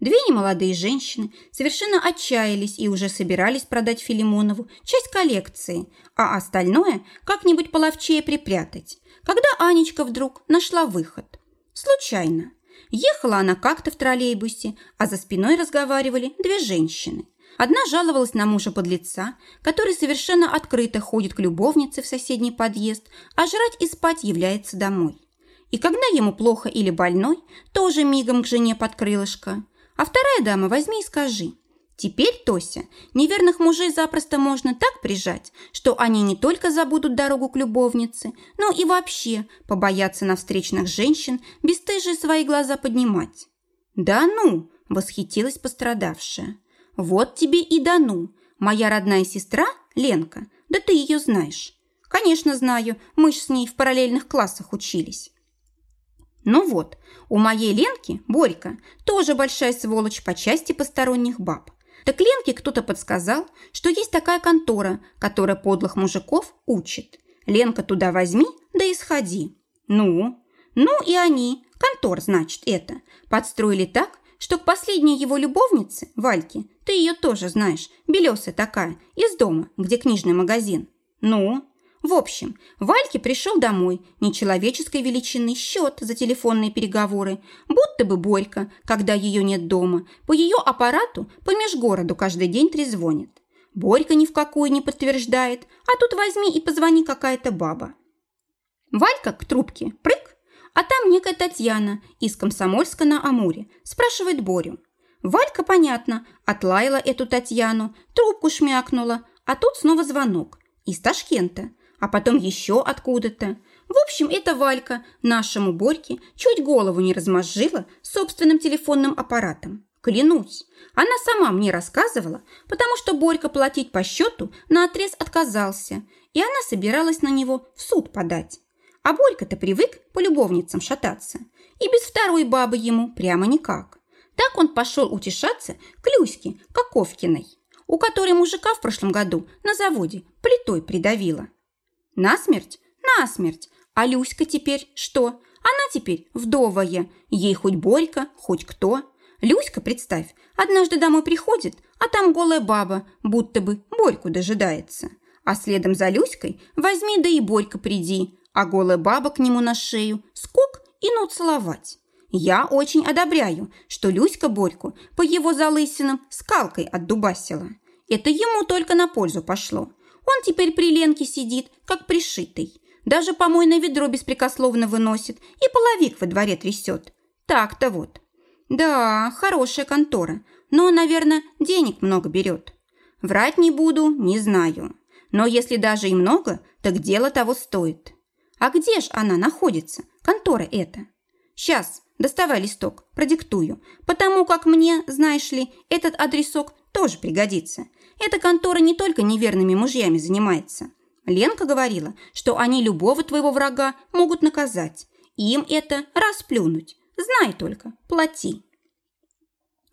Две немолодые женщины совершенно отчаялись и уже собирались продать Филимонову часть коллекции, а остальное как-нибудь половчее припрятать, когда Анечка вдруг нашла выход. Случайно. Ехала она как-то в троллейбусе, а за спиной разговаривали две женщины. Одна жаловалась на мужа подлеца, который совершенно открыто ходит к любовнице в соседний подъезд, а жрать и спать является домой. И когда ему плохо или больной, тоже мигом к жене под крылышко. А вторая дама возьми и скажи. Теперь, Тося, неверных мужей запросто можно так прижать, что они не только забудут дорогу к любовнице, но и вообще побоятся на встречных женщин бесстыжие свои глаза поднимать. «Да ну!» – восхитилась пострадавшая. «Вот тебе и да ну! Моя родная сестра, Ленка, да ты ее знаешь». «Конечно знаю, мы ж с ней в параллельных классах учились». Ну вот, у моей Ленки, Борька, тоже большая сволочь по части посторонних баб. Так Ленке кто-то подсказал, что есть такая контора, которая подлых мужиков учит. Ленка туда возьми, да и сходи. Ну, ну и они, контор, значит, это, подстроили так, что к последней его любовнице, Вальке, ты ее тоже знаешь, белесая такая, из дома, где книжный магазин. Ну, в общем, Вальке пришел домой нечеловеческой величины счет за телефонные переговоры, будто бы Борька, когда ее нет дома, по ее аппарату по межгороду каждый день трезвонит. Борька ни в какую не подтверждает, а тут возьми и позвони какая-то баба. Валька к трубке, прыг, а там некая Татьяна из Комсомольска на Амуре спрашивает Борю. Валька, понятно, отлаяла эту Татьяну, трубку шмякнула, а тут снова звонок. Из Ташкента а потом еще откуда-то. В общем, эта Валька нашему Борьке чуть голову не размозжила собственным телефонным аппаратом. Клянусь, она сама мне рассказывала, потому что Борька платить по счету на отрез отказался, и она собиралась на него в суд подать. А Борька-то привык по любовницам шататься, и без второй бабы ему прямо никак. Так он пошел утешаться к Люське Коковкиной, у которой мужика в прошлом году на заводе плитой придавила. Насмерть? Насмерть. А Люська теперь что? Она теперь вдовая. Ей хоть Борька, хоть кто. Люська, представь, однажды домой приходит, а там голая баба, будто бы Борьку дожидается. А следом за Люськой возьми да и Борька приди, а голая баба к нему на шею, скок и ну целовать. Я очень одобряю, что Люська Борьку по его залысинам скалкой отдубасила. Это ему только на пользу пошло. Он теперь при Ленке сидит, как пришитый. Даже помойное ведро беспрекословно выносит и половик во дворе трясет. Так-то вот. Да, хорошая контора, но, наверное, денег много берет. Врать не буду, не знаю. Но если даже и много, так дело того стоит. А где ж она находится, контора эта? Сейчас, доставай листок, продиктую, потому как мне, знаешь ли, этот адресок тоже пригодится. Эта контора не только неверными мужьями занимается. Ленка говорила, что они любого твоего врага могут наказать. Им это расплюнуть. Знай только, плати.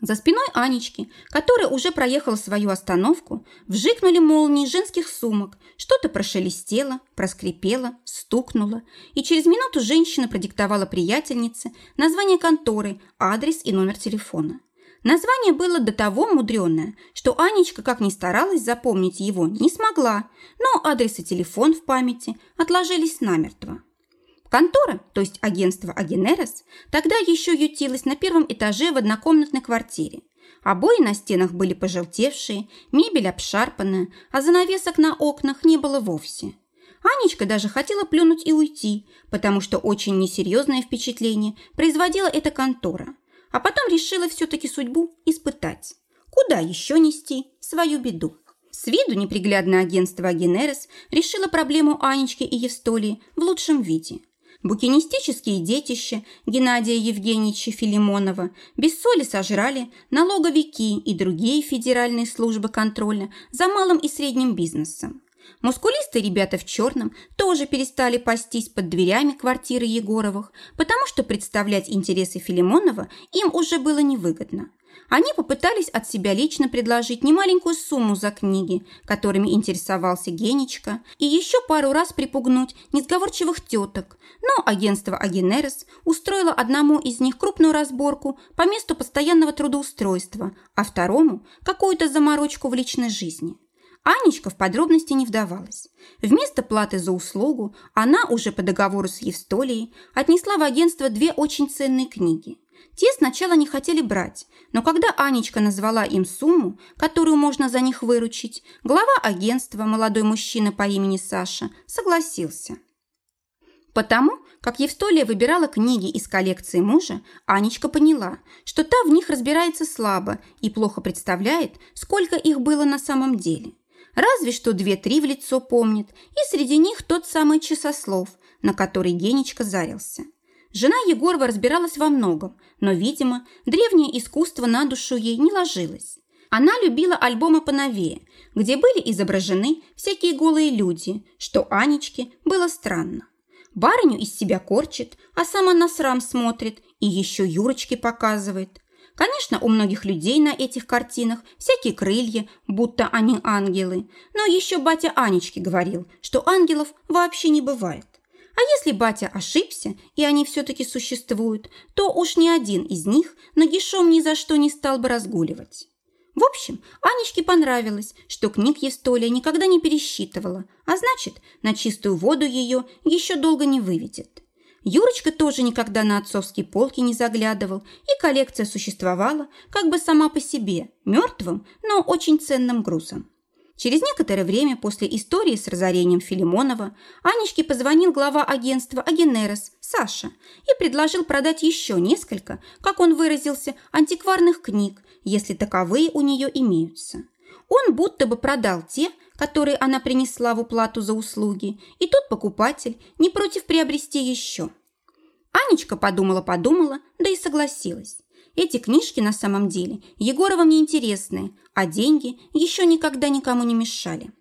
За спиной Анечки, которая уже проехала свою остановку, вжикнули молнии женских сумок, что-то прошелестело, проскрипело, стукнуло, и через минуту женщина продиктовала приятельнице название конторы, адрес и номер телефона. Название было до того мудреное, что Анечка, как ни старалась запомнить его, не смогла, но адрес и телефон в памяти отложились намертво. Контора, то есть агентство Агенерес, тогда еще ютилась на первом этаже в однокомнатной квартире. Обои на стенах были пожелтевшие, мебель обшарпанная, а занавесок на окнах не было вовсе. Анечка даже хотела плюнуть и уйти, потому что очень несерьезное впечатление производила эта контора. А потом решила все-таки судьбу испытать. Куда еще нести свою беду? С виду неприглядное агентство Агенерес решило проблему Анечки и Евстолии в лучшем виде – Букинистические детища Геннадия Евгеньевича Филимонова без соли сожрали налоговики и другие федеральные службы контроля за малым и средним бизнесом. Мускулистые ребята в черном тоже перестали пастись под дверями квартиры Егоровых, потому что представлять интересы Филимонова им уже было невыгодно. Они попытались от себя лично предложить немаленькую сумму за книги, которыми интересовался Генечка, и еще пару раз припугнуть несговорчивых теток, но агентство Агенерес устроило одному из них крупную разборку по месту постоянного трудоустройства, а второму – какую-то заморочку в личной жизни. Анечка в подробности не вдавалась. Вместо платы за услугу она уже по договору с Евстолией отнесла в агентство две очень ценные книги – те сначала не хотели брать, но когда Анечка назвала им сумму, которую можно за них выручить, глава агентства, молодой мужчина по имени Саша, согласился. Потому, как Евстолия выбирала книги из коллекции мужа, Анечка поняла, что та в них разбирается слабо и плохо представляет, сколько их было на самом деле. Разве что две-три в лицо помнит, и среди них тот самый часослов, на который Генечка зарился – Жена Егорова разбиралась во многом, но, видимо, древнее искусство на душу ей не ложилось. Она любила альбомы поновее, где были изображены всякие голые люди, что Анечке было странно. Барыню из себя корчит, а сама на срам смотрит и еще Юрочке показывает. Конечно, у многих людей на этих картинах всякие крылья, будто они ангелы, но еще батя Анечки говорил, что ангелов вообще не бывает. А если батя ошибся, и они все-таки существуют, то уж ни один из них нагишом ни за что не стал бы разгуливать. В общем, Анечке понравилось, что книг Евстолия никогда не пересчитывала, а значит, на чистую воду ее еще долго не выведет. Юрочка тоже никогда на отцовские полки не заглядывал, и коллекция существовала как бы сама по себе, мертвым, но очень ценным грузом. Через некоторое время после истории с разорением Филимонова Анечке позвонил глава агентства «Агенерос» Саша и предложил продать еще несколько, как он выразился, антикварных книг, если таковые у нее имеются. Он будто бы продал те, которые она принесла в уплату за услуги, и тот покупатель не против приобрести еще. Анечка подумала-подумала, да и согласилась. Эти книжки на самом деле Егоровым не интересны, а деньги еще никогда никому не мешали.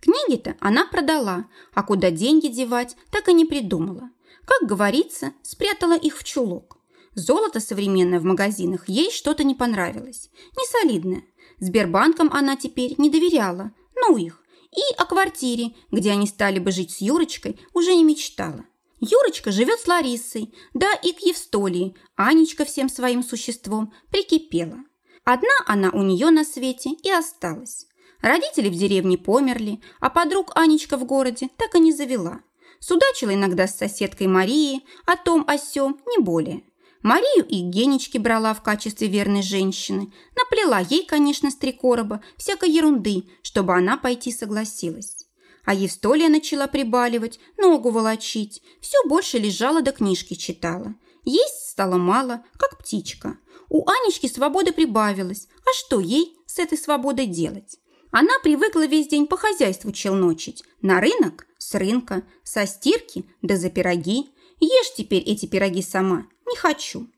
Книги-то она продала, а куда деньги девать, так и не придумала. Как говорится, спрятала их в чулок. Золото современное в магазинах ей что-то не понравилось. Не солидное. Сбербанкам она теперь не доверяла. Ну их. И о квартире, где они стали бы жить с Юрочкой, уже не мечтала. Юрочка живет с Ларисой, да и к Евстолии. Анечка всем своим существом прикипела. Одна она у нее на свете и осталась. Родители в деревне померли, а подруг Анечка в городе так и не завела. Судачила иногда с соседкой Марией, о том о сём, не более. Марию и Генечки брала в качестве верной женщины. Наплела ей, конечно, с три короба всякой ерунды, чтобы она пойти согласилась. А Евстолия начала прибаливать, ногу волочить. Все больше лежала да книжки читала. Есть стало мало, как птичка. У Анечки свободы прибавилось. А что ей с этой свободой делать? Она привыкла весь день по хозяйству челночить. На рынок, с рынка, со стирки, да за пироги. Ешь теперь эти пироги сама. Не хочу.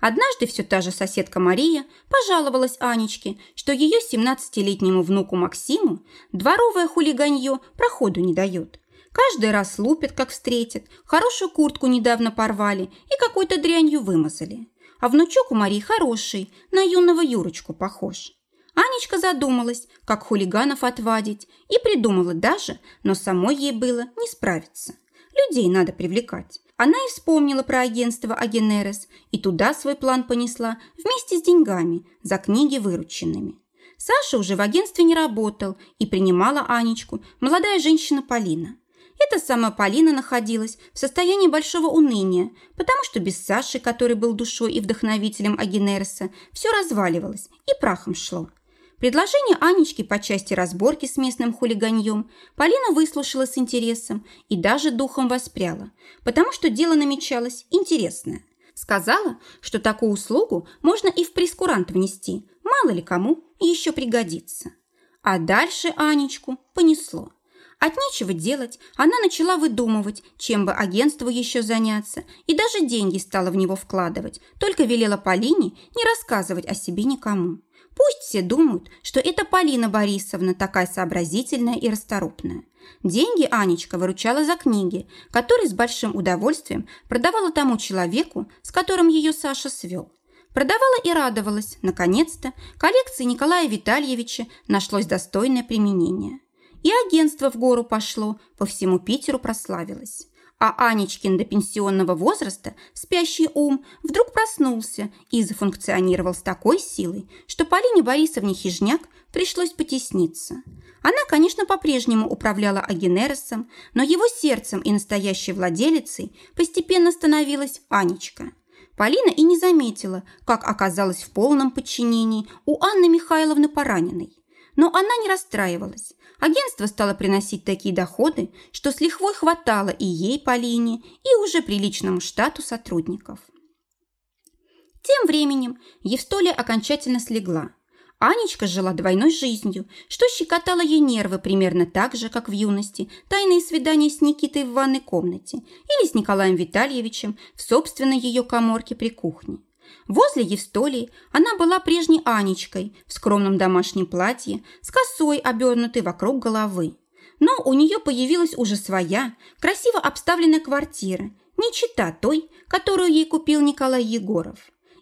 Однажды все та же соседка Мария пожаловалась Анечке, что ее 17-летнему внуку Максиму дворовое хулиганье проходу не дает. Каждый раз лупят, как встретят, хорошую куртку недавно порвали и какой-то дрянью вымазали. А внучок у Марии хороший, на юного Юрочку похож. Анечка задумалась, как хулиганов отвадить, и придумала даже, но самой ей было не справиться. Людей надо привлекать. Она и вспомнила про агентство Агенерес и туда свой план понесла вместе с деньгами за книги вырученными. Саша уже в агентстве не работал и принимала Анечку молодая женщина Полина. Эта самая Полина находилась в состоянии большого уныния, потому что без Саши, который был душой и вдохновителем Агенереса, все разваливалось и прахом шло. Предложение Анечки по части разборки с местным хулиганьем Полина выслушала с интересом и даже духом воспряла, потому что дело намечалось интересное. Сказала, что такую услугу можно и в прескурант внести, мало ли кому еще пригодится. А дальше Анечку понесло. От нечего делать она начала выдумывать, чем бы агентству еще заняться, и даже деньги стала в него вкладывать, только велела Полине не рассказывать о себе никому. Пусть все думают, что это Полина Борисовна такая сообразительная и расторопная. Деньги Анечка выручала за книги, которые с большим удовольствием продавала тому человеку, с которым ее Саша свел. Продавала и радовалась. Наконец-то коллекции Николая Витальевича нашлось достойное применение. И агентство в гору пошло, по всему Питеру прославилось а Анечкин до пенсионного возраста спящий ум вдруг проснулся и зафункционировал с такой силой, что Полине Борисовне Хижняк пришлось потесниться. Она, конечно, по-прежнему управляла Агенеросом, но его сердцем и настоящей владелицей постепенно становилась Анечка. Полина и не заметила, как оказалась в полном подчинении у Анны Михайловны Параниной. Но она не расстраивалась. Агентство стало приносить такие доходы, что с лихвой хватало и ей, Полине, и уже приличному штату сотрудников. Тем временем Евстолия окончательно слегла. Анечка жила двойной жизнью, что щекотало ей нервы примерно так же, как в юности тайные свидания с Никитой в ванной комнате или с Николаем Витальевичем в собственной ее коморке при кухне. Возле Евстолии она была прежней Анечкой в скромном домашнем платье с косой, обернутой вокруг головы. Но у нее появилась уже своя, красиво обставленная квартира, не чита той, которую ей купил Николай Егоров.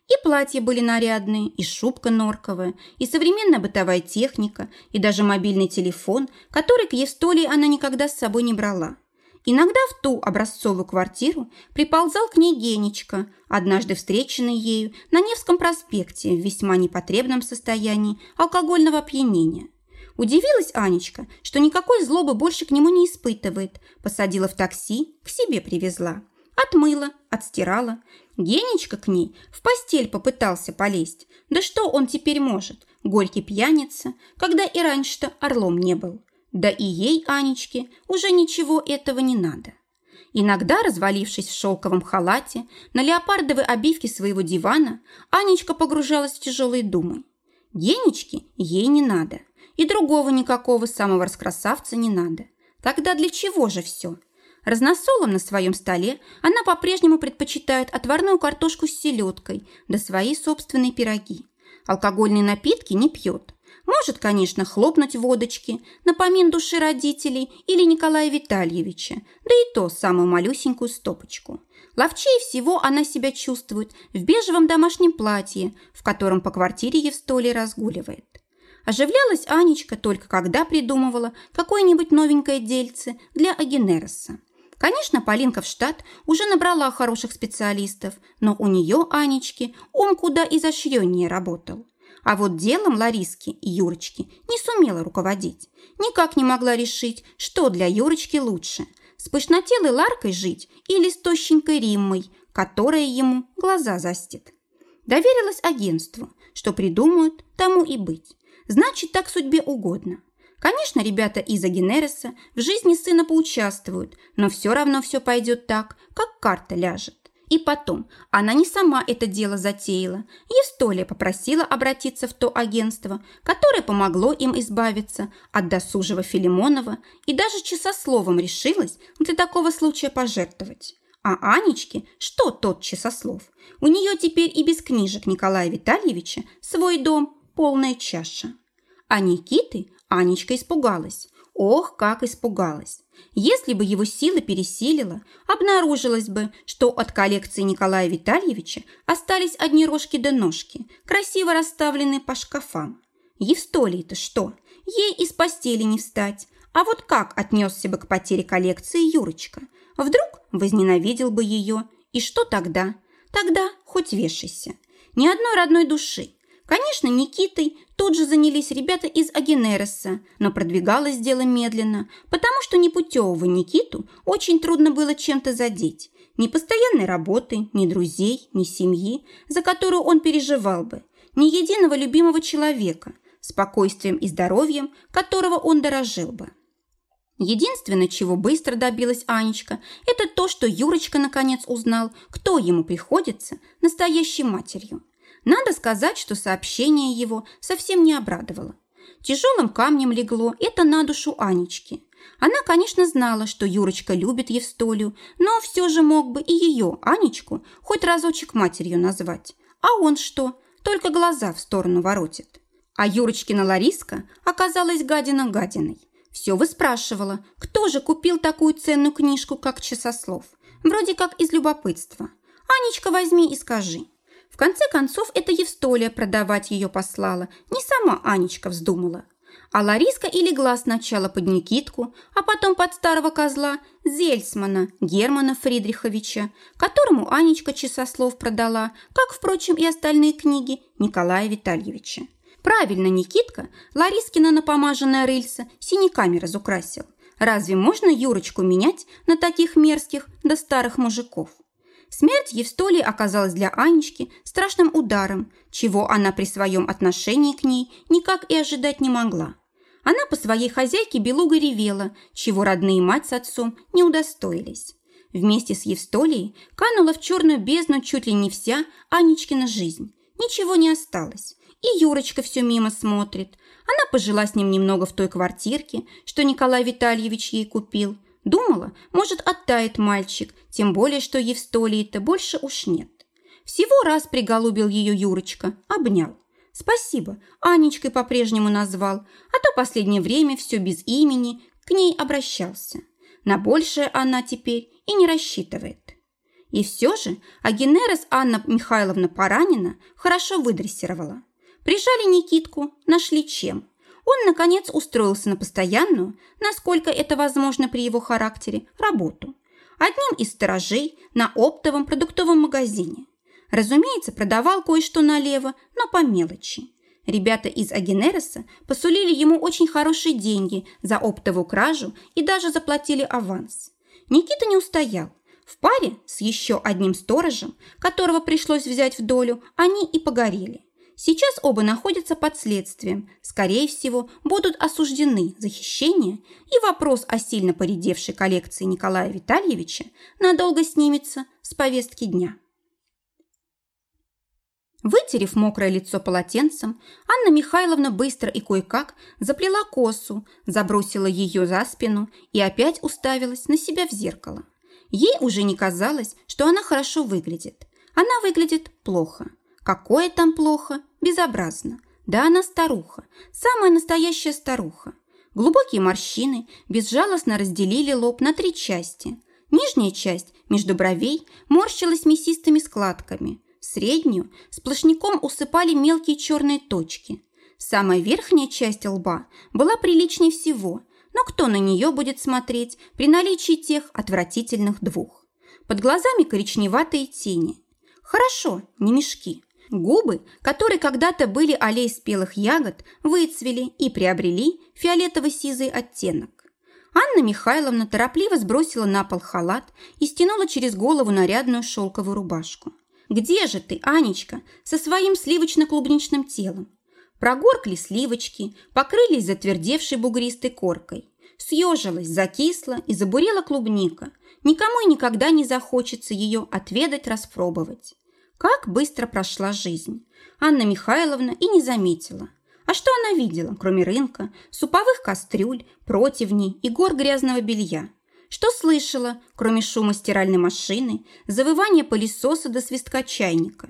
И платья были нарядные, и шубка норковая, и современная бытовая техника, и даже мобильный телефон, который к Евстолии она никогда с собой не брала. Иногда в ту образцовую квартиру приползал к ней Генечка, однажды встреченный ею на Невском проспекте в весьма непотребном состоянии алкогольного опьянения. Удивилась Анечка, что никакой злобы больше к нему не испытывает. Посадила в такси, к себе привезла. Отмыла, отстирала. Генечка к ней в постель попытался полезть. Да что он теперь может? Горький пьяница, когда и раньше-то орлом не был. Да и ей, Анечке, уже ничего этого не надо. Иногда, развалившись в шелковом халате, на леопардовой обивке своего дивана, Анечка погружалась в тяжелые думы. Генечки ей не надо. И другого никакого самого раскрасавца не надо. Тогда для чего же все? Разносолом на своем столе она по-прежнему предпочитает отварную картошку с селедкой да свои собственные пироги. Алкогольные напитки не пьет. Может, конечно, хлопнуть водочки на помин души родителей или Николая Витальевича, да и то самую малюсенькую стопочку. Ловчее всего она себя чувствует в бежевом домашнем платье, в котором по квартире Евстолия разгуливает. Оживлялась Анечка только когда придумывала какое-нибудь новенькое дельце для Агенероса. Конечно, Полинка в штат уже набрала хороших специалистов, но у нее, Анечки, ум куда изощреннее работал. А вот делом Лариски и Юрочки не сумела руководить. Никак не могла решить, что для Юрочки лучше – с пышнотелой Ларкой жить или с тощенькой Риммой, которая ему глаза застит. Доверилась агентству, что придумают, тому и быть. Значит, так судьбе угодно. Конечно, ребята из Агенереса в жизни сына поучаствуют, но все равно все пойдет так, как карта ляжет. И потом, она не сама это дело затеяла. Евстолия попросила обратиться в то агентство, которое помогло им избавиться от досужего Филимонова и даже часословом решилась для такого случая пожертвовать. А Анечке что тот часослов? У нее теперь и без книжек Николая Витальевича свой дом – полная чаша. А Никиты Анечка испугалась. Ох, как испугалась! Если бы его сила пересилила, обнаружилось бы, что от коллекции Николая Витальевича остались одни рожки да ножки, красиво расставленные по шкафам. Евстолий-то что? Ей из постели не встать. А вот как отнесся бы к потере коллекции Юрочка? Вдруг возненавидел бы ее. И что тогда? Тогда хоть вешайся. Ни одной родной души, Конечно, Никитой тут же занялись ребята из Агенереса, но продвигалось дело медленно, потому что непутевого Никиту очень трудно было чем-то задеть. Ни постоянной работы, ни друзей, ни семьи, за которую он переживал бы, ни единого любимого человека, спокойствием и здоровьем, которого он дорожил бы. Единственное, чего быстро добилась Анечка, это то, что Юрочка наконец узнал, кто ему приходится настоящей матерью. Надо сказать, что сообщение его совсем не обрадовало. Тяжелым камнем легло это на душу Анечки. Она, конечно, знала, что Юрочка любит Евстолию, но все же мог бы и ее, Анечку, хоть разочек матерью назвать. А он что? Только глаза в сторону воротит. А Юрочкина Лариска оказалась гадина гадиной. Все выспрашивала, кто же купил такую ценную книжку, как часослов. Вроде как из любопытства. Анечка, возьми и скажи, в конце концов, это Евстолия продавать ее послала, не сама Анечка вздумала. А Лариска и легла сначала под Никитку, а потом под старого козла Зельсмана Германа Фридриховича, которому Анечка часослов продала, как, впрочем, и остальные книги Николая Витальевича. Правильно Никитка Ларискина напомаженная рыльца синяками разукрасил. Разве можно Юрочку менять на таких мерзких да старых мужиков? Смерть Евстолии оказалась для Анечки страшным ударом, чего она при своем отношении к ней никак и ожидать не могла. Она по своей хозяйке белугой ревела, чего родные мать с отцом не удостоились. Вместе с Евстолией канула в черную бездну чуть ли не вся Анечкина жизнь. Ничего не осталось. И Юрочка все мимо смотрит. Она пожила с ним немного в той квартирке, что Николай Витальевич ей купил – Думала, может, оттает мальчик, тем более, что Евстолии-то больше уж нет. Всего раз приголубил ее Юрочка, обнял. Спасибо, Анечкой по-прежнему назвал, а то последнее время все без имени к ней обращался. На большее она теперь и не рассчитывает. И все же Агенерес Анна Михайловна Паранина хорошо выдрессировала. Прижали Никитку, нашли чем – он, наконец, устроился на постоянную, насколько это возможно при его характере, работу. Одним из сторожей на оптовом продуктовом магазине. Разумеется, продавал кое-что налево, но по мелочи. Ребята из Агенереса посулили ему очень хорошие деньги за оптовую кражу и даже заплатили аванс. Никита не устоял. В паре с еще одним сторожем, которого пришлось взять в долю, они и погорели. Сейчас оба находятся под следствием, скорее всего, будут осуждены за хищение, и вопрос о сильно поредевшей коллекции Николая Витальевича надолго снимется с повестки дня. Вытерев мокрое лицо полотенцем, Анна Михайловна быстро и кое-как заплела косу, забросила ее за спину и опять уставилась на себя в зеркало. Ей уже не казалось, что она хорошо выглядит. Она выглядит плохо. Какое там плохо? Безобразно. Да она старуха, самая настоящая старуха. Глубокие морщины безжалостно разделили лоб на три части. Нижняя часть между бровей морщилась мясистыми складками. Среднюю сплошняком усыпали мелкие черные точки. Самая верхняя часть лба была приличнее всего, но кто на нее будет смотреть при наличии тех отвратительных двух? Под глазами коричневатые тени. Хорошо, не мешки. Губы, которые когда-то были аллей спелых ягод, выцвели и приобрели фиолетово-сизый оттенок. Анна Михайловна торопливо сбросила на пол халат и стянула через голову нарядную шелковую рубашку. «Где же ты, Анечка, со своим сливочно-клубничным телом?» Прогоркли сливочки, покрылись затвердевшей бугристой коркой. Съежилась, закисла и забурела клубника. Никому и никогда не захочется ее отведать, распробовать. Как быстро прошла жизнь. Анна Михайловна и не заметила. А что она видела, кроме рынка, суповых кастрюль, противней и гор грязного белья? Что слышала, кроме шума стиральной машины, завывания пылесоса до свистка чайника?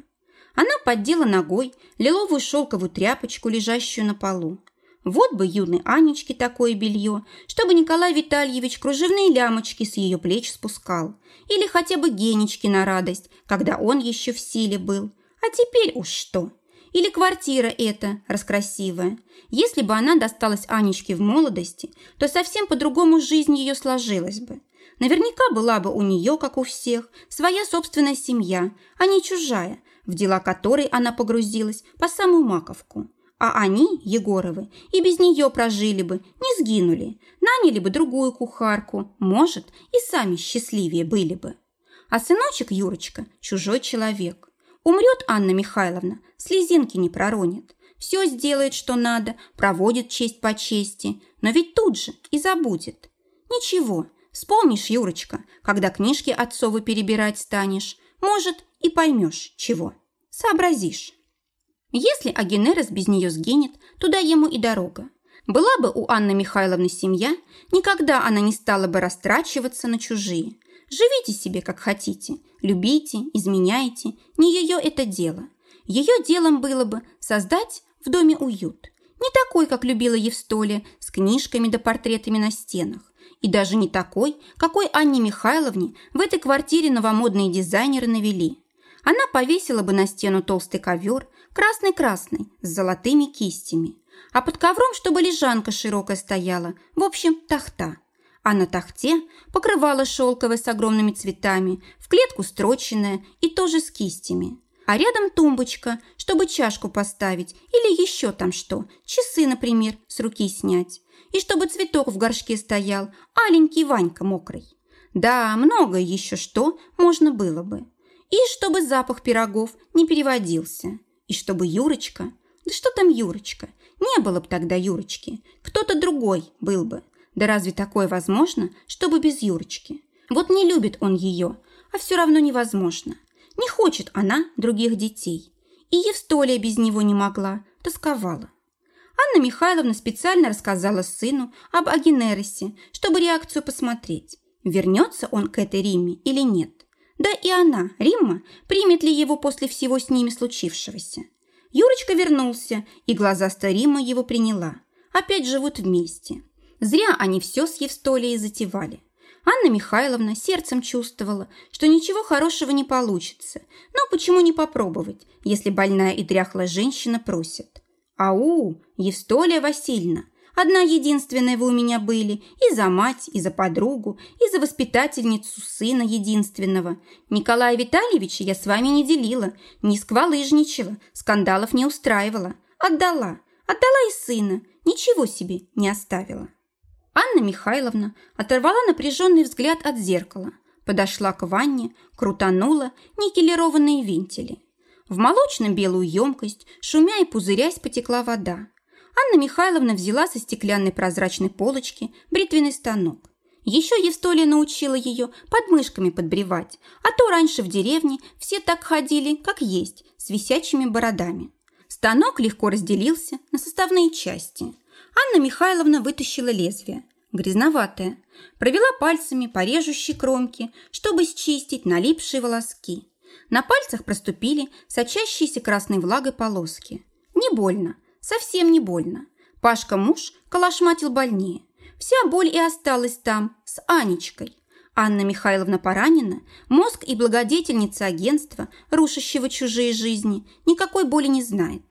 Она поддела ногой лиловую шелковую тряпочку, лежащую на полу. Вот бы юной Анечке такое белье, чтобы Николай Витальевич кружевные лямочки с ее плеч спускал. Или хотя бы Генечки на радость, когда он еще в силе был. А теперь уж что? Или квартира эта, раскрасивая. Если бы она досталась Анечке в молодости, то совсем по-другому жизнь ее сложилась бы. Наверняка была бы у нее, как у всех, своя собственная семья, а не чужая, в дела которой она погрузилась по самую маковку. А они, Егоровы, и без нее прожили бы, не сгинули, наняли бы другую кухарку, может, и сами счастливее были бы. А сыночек Юрочка – чужой человек. Умрет Анна Михайловна, слезинки не проронит. Все сделает, что надо, проводит честь по чести, но ведь тут же и забудет. Ничего, вспомнишь, Юрочка, когда книжки отцовы перебирать станешь, может, и поймешь, чего. Сообразишь. Если Агенерес без нее сгинет, туда ему и дорога. Была бы у Анны Михайловны семья, никогда она не стала бы растрачиваться на чужие. Живите себе, как хотите, любите, изменяйте, не ее это дело. Ее делом было бы создать в доме уют. Не такой, как любила Евстолия, с книжками да портретами на стенах. И даже не такой, какой Анне Михайловне в этой квартире новомодные дизайнеры навели. Она повесила бы на стену толстый ковер, красный-красный, с золотыми кистями. А под ковром, чтобы лежанка широкая стояла, в общем, тахта. А на тахте покрывало шелковое с огромными цветами, в клетку строченное и тоже с кистями. А рядом тумбочка, чтобы чашку поставить или еще там что, часы, например, с руки снять. И чтобы цветок в горшке стоял, аленький Ванька мокрый. Да, многое еще что можно было бы. И чтобы запах пирогов не переводился. И чтобы Юрочка... Да что там Юрочка? Не было бы тогда Юрочки. Кто-то другой был бы. Да разве такое возможно, чтобы без Юрочки? Вот не любит он ее, а все равно невозможно. Не хочет она других детей. И Евстолия без него не могла, тосковала. Анна Михайловна специально рассказала сыну об Агенеросе, чтобы реакцию посмотреть, вернется он к этой Римме или нет. Да и она, Римма, примет ли его после всего с ними случившегося. Юрочка вернулся, и глазастая Римма его приняла. Опять живут вместе. Зря они все с Евстолией затевали. Анна Михайловна сердцем чувствовала, что ничего хорошего не получится. Но почему не попробовать, если больная и дряхлая женщина просит? «Ау, Евстолия Васильевна, Одна единственная вы у меня были. И за мать, и за подругу, и за воспитательницу сына единственного. Николая Витальевича я с вами не делила, не сквалыжничала, скандалов не устраивала. Отдала, отдала и сына, ничего себе не оставила. Анна Михайловна оторвала напряженный взгляд от зеркала, подошла к ванне, крутанула никелированные вентили. В молочном белую емкость, шумя и пузырясь, потекла вода. Анна Михайловна взяла со стеклянной прозрачной полочки бритвенный станок. Еще Евстолия научила ее подмышками подбревать, а то раньше в деревне все так ходили, как есть, с висячими бородами. Станок легко разделился на составные части. Анна Михайловна вытащила лезвие, грязноватое, провела пальцами по режущей кромке, чтобы счистить налипшие волоски. На пальцах проступили сочащиеся красной влагой полоски. Не больно, Совсем не больно. Пашка муж калашматил больнее. Вся боль и осталась там, с Анечкой. Анна Михайловна поранена, мозг и благодетельница агентства, рушащего чужие жизни, никакой боли не знает.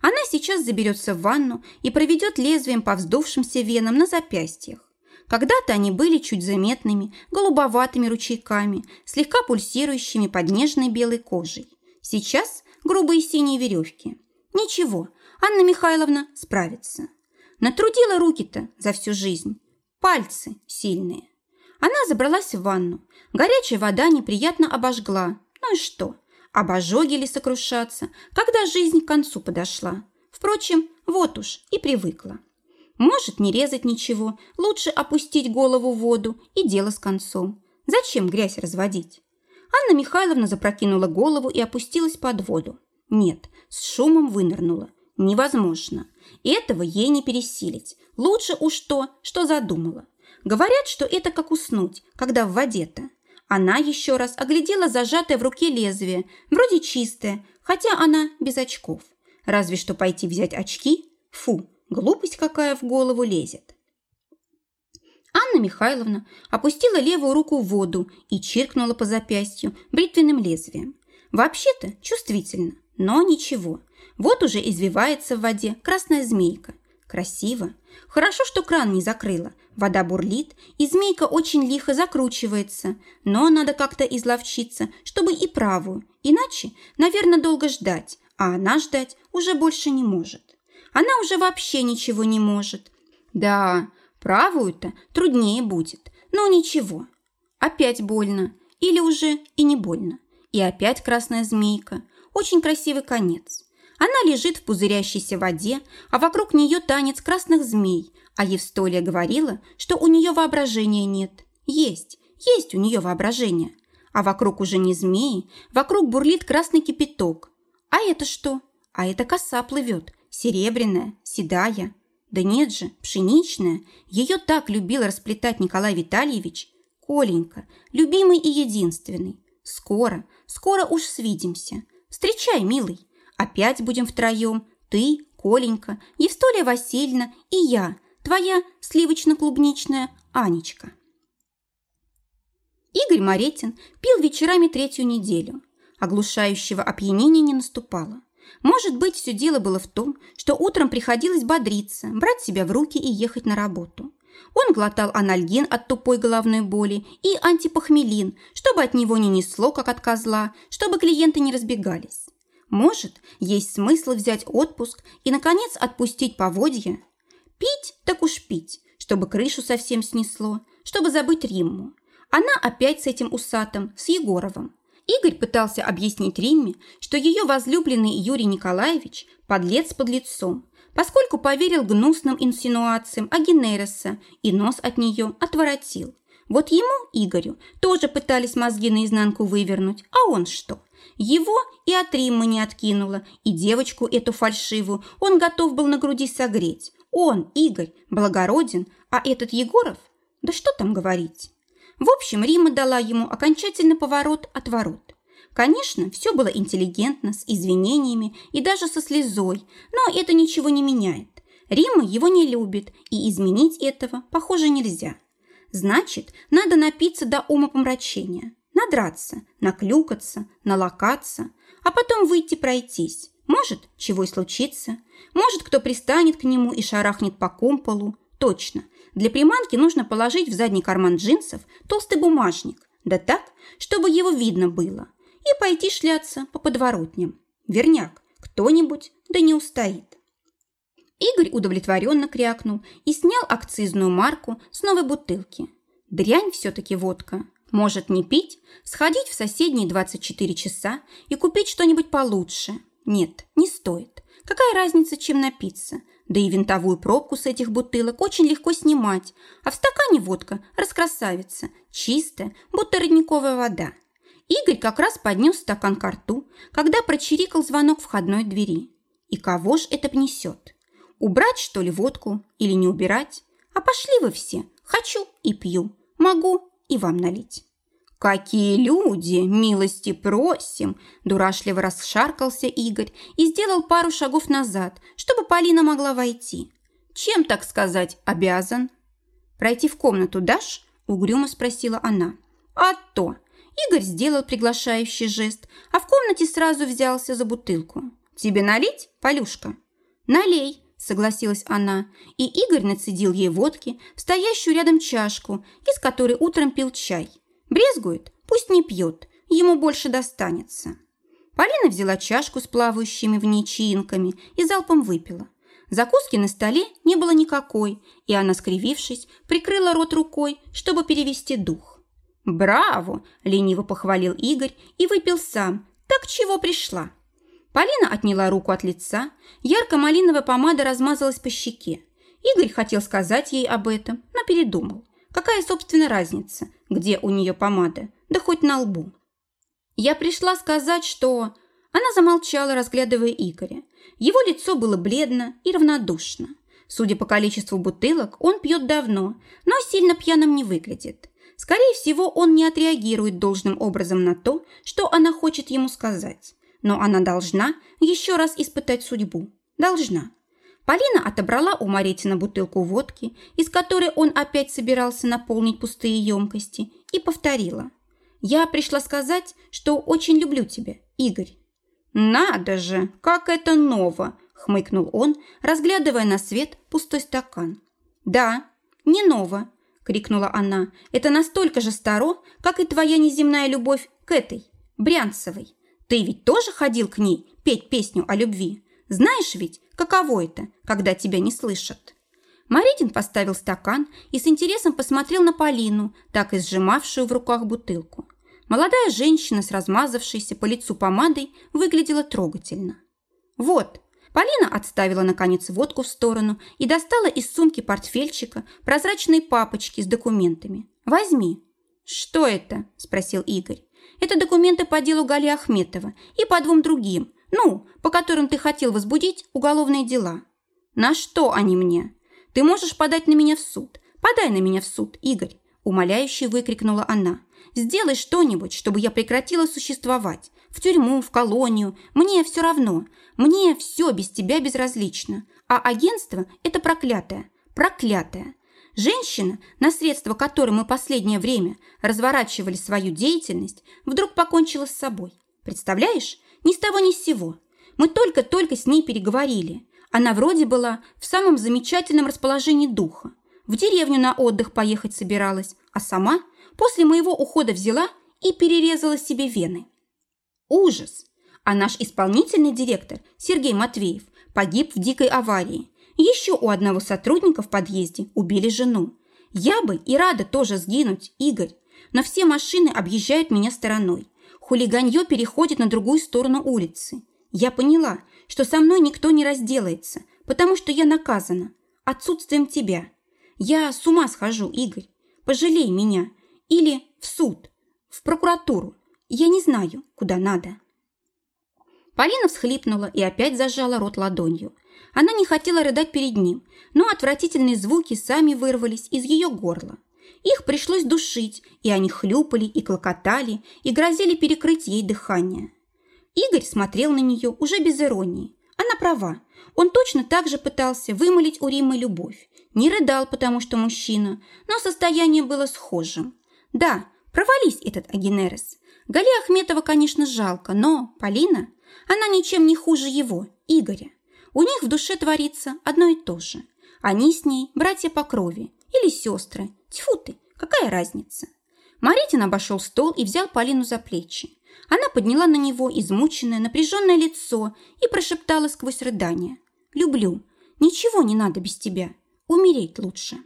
Она сейчас заберется в ванну и проведет лезвием по вздувшимся венам на запястьях. Когда-то они были чуть заметными, голубоватыми ручейками, слегка пульсирующими под нежной белой кожей. Сейчас грубые синие веревки. Ничего, Анна Михайловна справится. Натрудила руки-то за всю жизнь. Пальцы сильные. Она забралась в ванну. Горячая вода неприятно обожгла. Ну и что? Об ожоге ли сокрушаться, когда жизнь к концу подошла? Впрочем, вот уж и привыкла. Может не резать ничего, лучше опустить голову в воду и дело с концом. Зачем грязь разводить? Анна Михайловна запрокинула голову и опустилась под воду. Нет, с шумом вынырнула. Невозможно. Этого ей не пересилить. Лучше уж то, что задумала. Говорят, что это как уснуть, когда в воде-то. Она еще раз оглядела зажатое в руке лезвие, вроде чистое, хотя она без очков. Разве что пойти взять очки? Фу, глупость какая в голову лезет. Анна Михайловна опустила левую руку в воду и чиркнула по запястью бритвенным лезвием. Вообще-то чувствительно, но ничего. Вот уже извивается в воде красная змейка. Красиво. Хорошо, что кран не закрыла. Вода бурлит, и змейка очень лихо закручивается. Но надо как-то изловчиться, чтобы и правую. Иначе, наверное, долго ждать. А она ждать уже больше не может. Она уже вообще ничего не может. Да, правую-то труднее будет. Но ничего. Опять больно. Или уже и не больно. И опять красная змейка. Очень красивый конец. Она лежит в пузырящейся воде, а вокруг нее танец красных змей, а Евстолия говорила, что у нее воображения нет. Есть, есть у нее воображение. А вокруг уже не змеи, вокруг бурлит красный кипяток. А это что? А это коса плывет, серебряная, седая. Да нет же, пшеничная. Ее так любил расплетать Николай Витальевич. Коленька, любимый и единственный. Скоро, скоро уж свидимся. Встречай, милый. Опять будем втроем. Ты, Коленька, Евстолия Васильевна и я, твоя сливочно-клубничная Анечка. Игорь Моретин пил вечерами третью неделю. Оглушающего опьянения не наступало. Может быть, все дело было в том, что утром приходилось бодриться, брать себя в руки и ехать на работу. Он глотал анальгин от тупой головной боли и антипохмелин, чтобы от него не несло, как от козла, чтобы клиенты не разбегались. Может, есть смысл взять отпуск и, наконец, отпустить поводья? Пить так уж пить, чтобы крышу совсем снесло, чтобы забыть Римму. Она опять с этим усатым, с Егоровым. Игорь пытался объяснить Римме, что ее возлюбленный Юрий Николаевич – подлец под лицом, поскольку поверил гнусным инсинуациям Агенереса и нос от нее отворотил. Вот ему, Игорю, тоже пытались мозги наизнанку вывернуть, а он что? Его и от Риммы не откинуло, и девочку эту фальшивую он готов был на груди согреть. Он, Игорь, благороден, а этот Егоров? Да что там говорить? В общем, Рима дала ему окончательный поворот от ворот. Конечно, все было интеллигентно, с извинениями и даже со слезой, но это ничего не меняет. Рима его не любит, и изменить этого, похоже, нельзя. Значит, надо напиться до умопомрачения надраться, наклюкаться, налокаться, а потом выйти пройтись. Может, чего и случится. Может, кто пристанет к нему и шарахнет по кумполу. Точно. Для приманки нужно положить в задний карман джинсов толстый бумажник. Да так, чтобы его видно было. И пойти шляться по подворотням. Верняк, кто-нибудь да не устоит. Игорь удовлетворенно крякнул и снял акцизную марку с новой бутылки. Дрянь все-таки водка. Может не пить, сходить в соседние 24 часа и купить что-нибудь получше. Нет, не стоит. Какая разница, чем напиться? Да и винтовую пробку с этих бутылок очень легко снимать, а в стакане водка раскрасавица, чистая, будто родниковая вода. Игорь как раз поднес стакан к рту, когда прочирикал звонок входной двери. И кого ж это внесет? Убрать, что ли, водку или не убирать? А пошли вы все. Хочу и пью. Могу и вам налить». «Какие люди! Милости просим!» Дурашливо расшаркался Игорь и сделал пару шагов назад, чтобы Полина могла войти. «Чем, так сказать, обязан?» «Пройти в комнату дашь?» – угрюмо спросила она. «А то!» Игорь сделал приглашающий жест, а в комнате сразу взялся за бутылку. Тебе налить, Полюшка?» «Налей», – согласилась она, и Игорь нацедил ей водки в стоящую рядом чашку, из которой утром пил чай. Брезгует? Пусть не пьет, ему больше достанется. Полина взяла чашку с плавающими в ней чаинками и залпом выпила. Закуски на столе не было никакой, и она, скривившись, прикрыла рот рукой, чтобы перевести дух. «Браво!» – лениво похвалил Игорь и выпил сам. «Так чего пришла?» Полина отняла руку от лица, ярко-малиновая помада размазалась по щеке. Игорь хотел сказать ей об этом, но передумал. Какая, собственно, разница, где у нее помада, да хоть на лбу. Я пришла сказать, что... Она замолчала, разглядывая Игоря. Его лицо было бледно и равнодушно. Судя по количеству бутылок, он пьет давно, но сильно пьяным не выглядит. Скорее всего, он не отреагирует должным образом на то, что она хочет ему сказать. Но она должна еще раз испытать судьбу. Должна. Полина отобрала у Маретина бутылку водки, из которой он опять собирался наполнить пустые емкости, и повторила. «Я пришла сказать, что очень люблю тебя, Игорь». «Надо же, как это ново!» – хмыкнул он, разглядывая на свет пустой стакан. «Да, не ново», – крикнула она. «Это настолько же старо, как и твоя неземная любовь к этой, Брянцевой. Ты ведь тоже ходил к ней петь песню о любви? Знаешь ведь, каково это, когда тебя не слышат?» Маритин поставил стакан и с интересом посмотрел на Полину, так и сжимавшую в руках бутылку. Молодая женщина с размазавшейся по лицу помадой выглядела трогательно. «Вот», Полина отставила, наконец, водку в сторону и достала из сумки портфельчика прозрачные папочки с документами. «Возьми». «Что это?» – спросил Игорь. «Это документы по делу Гали Ахметова и по двум другим, ну, по которым ты хотел возбудить уголовные дела». «На что они мне?» «Ты можешь подать на меня в суд. Подай на меня в суд, Игорь», – умоляюще выкрикнула она. Сделай что-нибудь, чтобы я прекратила существовать. В тюрьму, в колонию. Мне все равно. Мне все без тебя безразлично. А агентство – это проклятое. Проклятое. Женщина, на средства которой мы последнее время разворачивали свою деятельность, вдруг покончила с собой. Представляешь? Ни с того ни с сего. Мы только-только с ней переговорили. Она вроде была в самом замечательном расположении духа. В деревню на отдых поехать собиралась, а сама – после моего ухода взяла и перерезала себе вены. Ужас! А наш исполнительный директор Сергей Матвеев погиб в дикой аварии. Еще у одного сотрудника в подъезде убили жену. Я бы и рада тоже сгинуть, Игорь, но все машины объезжают меня стороной. Хулиганье переходит на другую сторону улицы. Я поняла, что со мной никто не разделается, потому что я наказана отсутствием тебя. Я с ума схожу, Игорь. Пожалей меня. Или в суд, в прокуратуру. Я не знаю, куда надо. Полина всхлипнула и опять зажала рот ладонью. Она не хотела рыдать перед ним, но отвратительные звуки сами вырвались из ее горла. Их пришлось душить, и они хлюпали и клокотали, и грозили перекрыть ей дыхание. Игорь смотрел на нее уже без иронии. Она права. Он точно так же пытался вымолить у Риммы любовь. Не рыдал, потому что мужчина, но состояние было схожим. Да, провались этот Агенерес. Гали Ахметова, конечно, жалко, но Полина, она ничем не хуже его, Игоря. У них в душе творится одно и то же. Они с ней братья по крови или сестры. Тьфу ты, какая разница? Маритин обошел стол и взял Полину за плечи. Она подняла на него измученное, напряженное лицо и прошептала сквозь рыдание. «Люблю. Ничего не надо без тебя. Умереть лучше».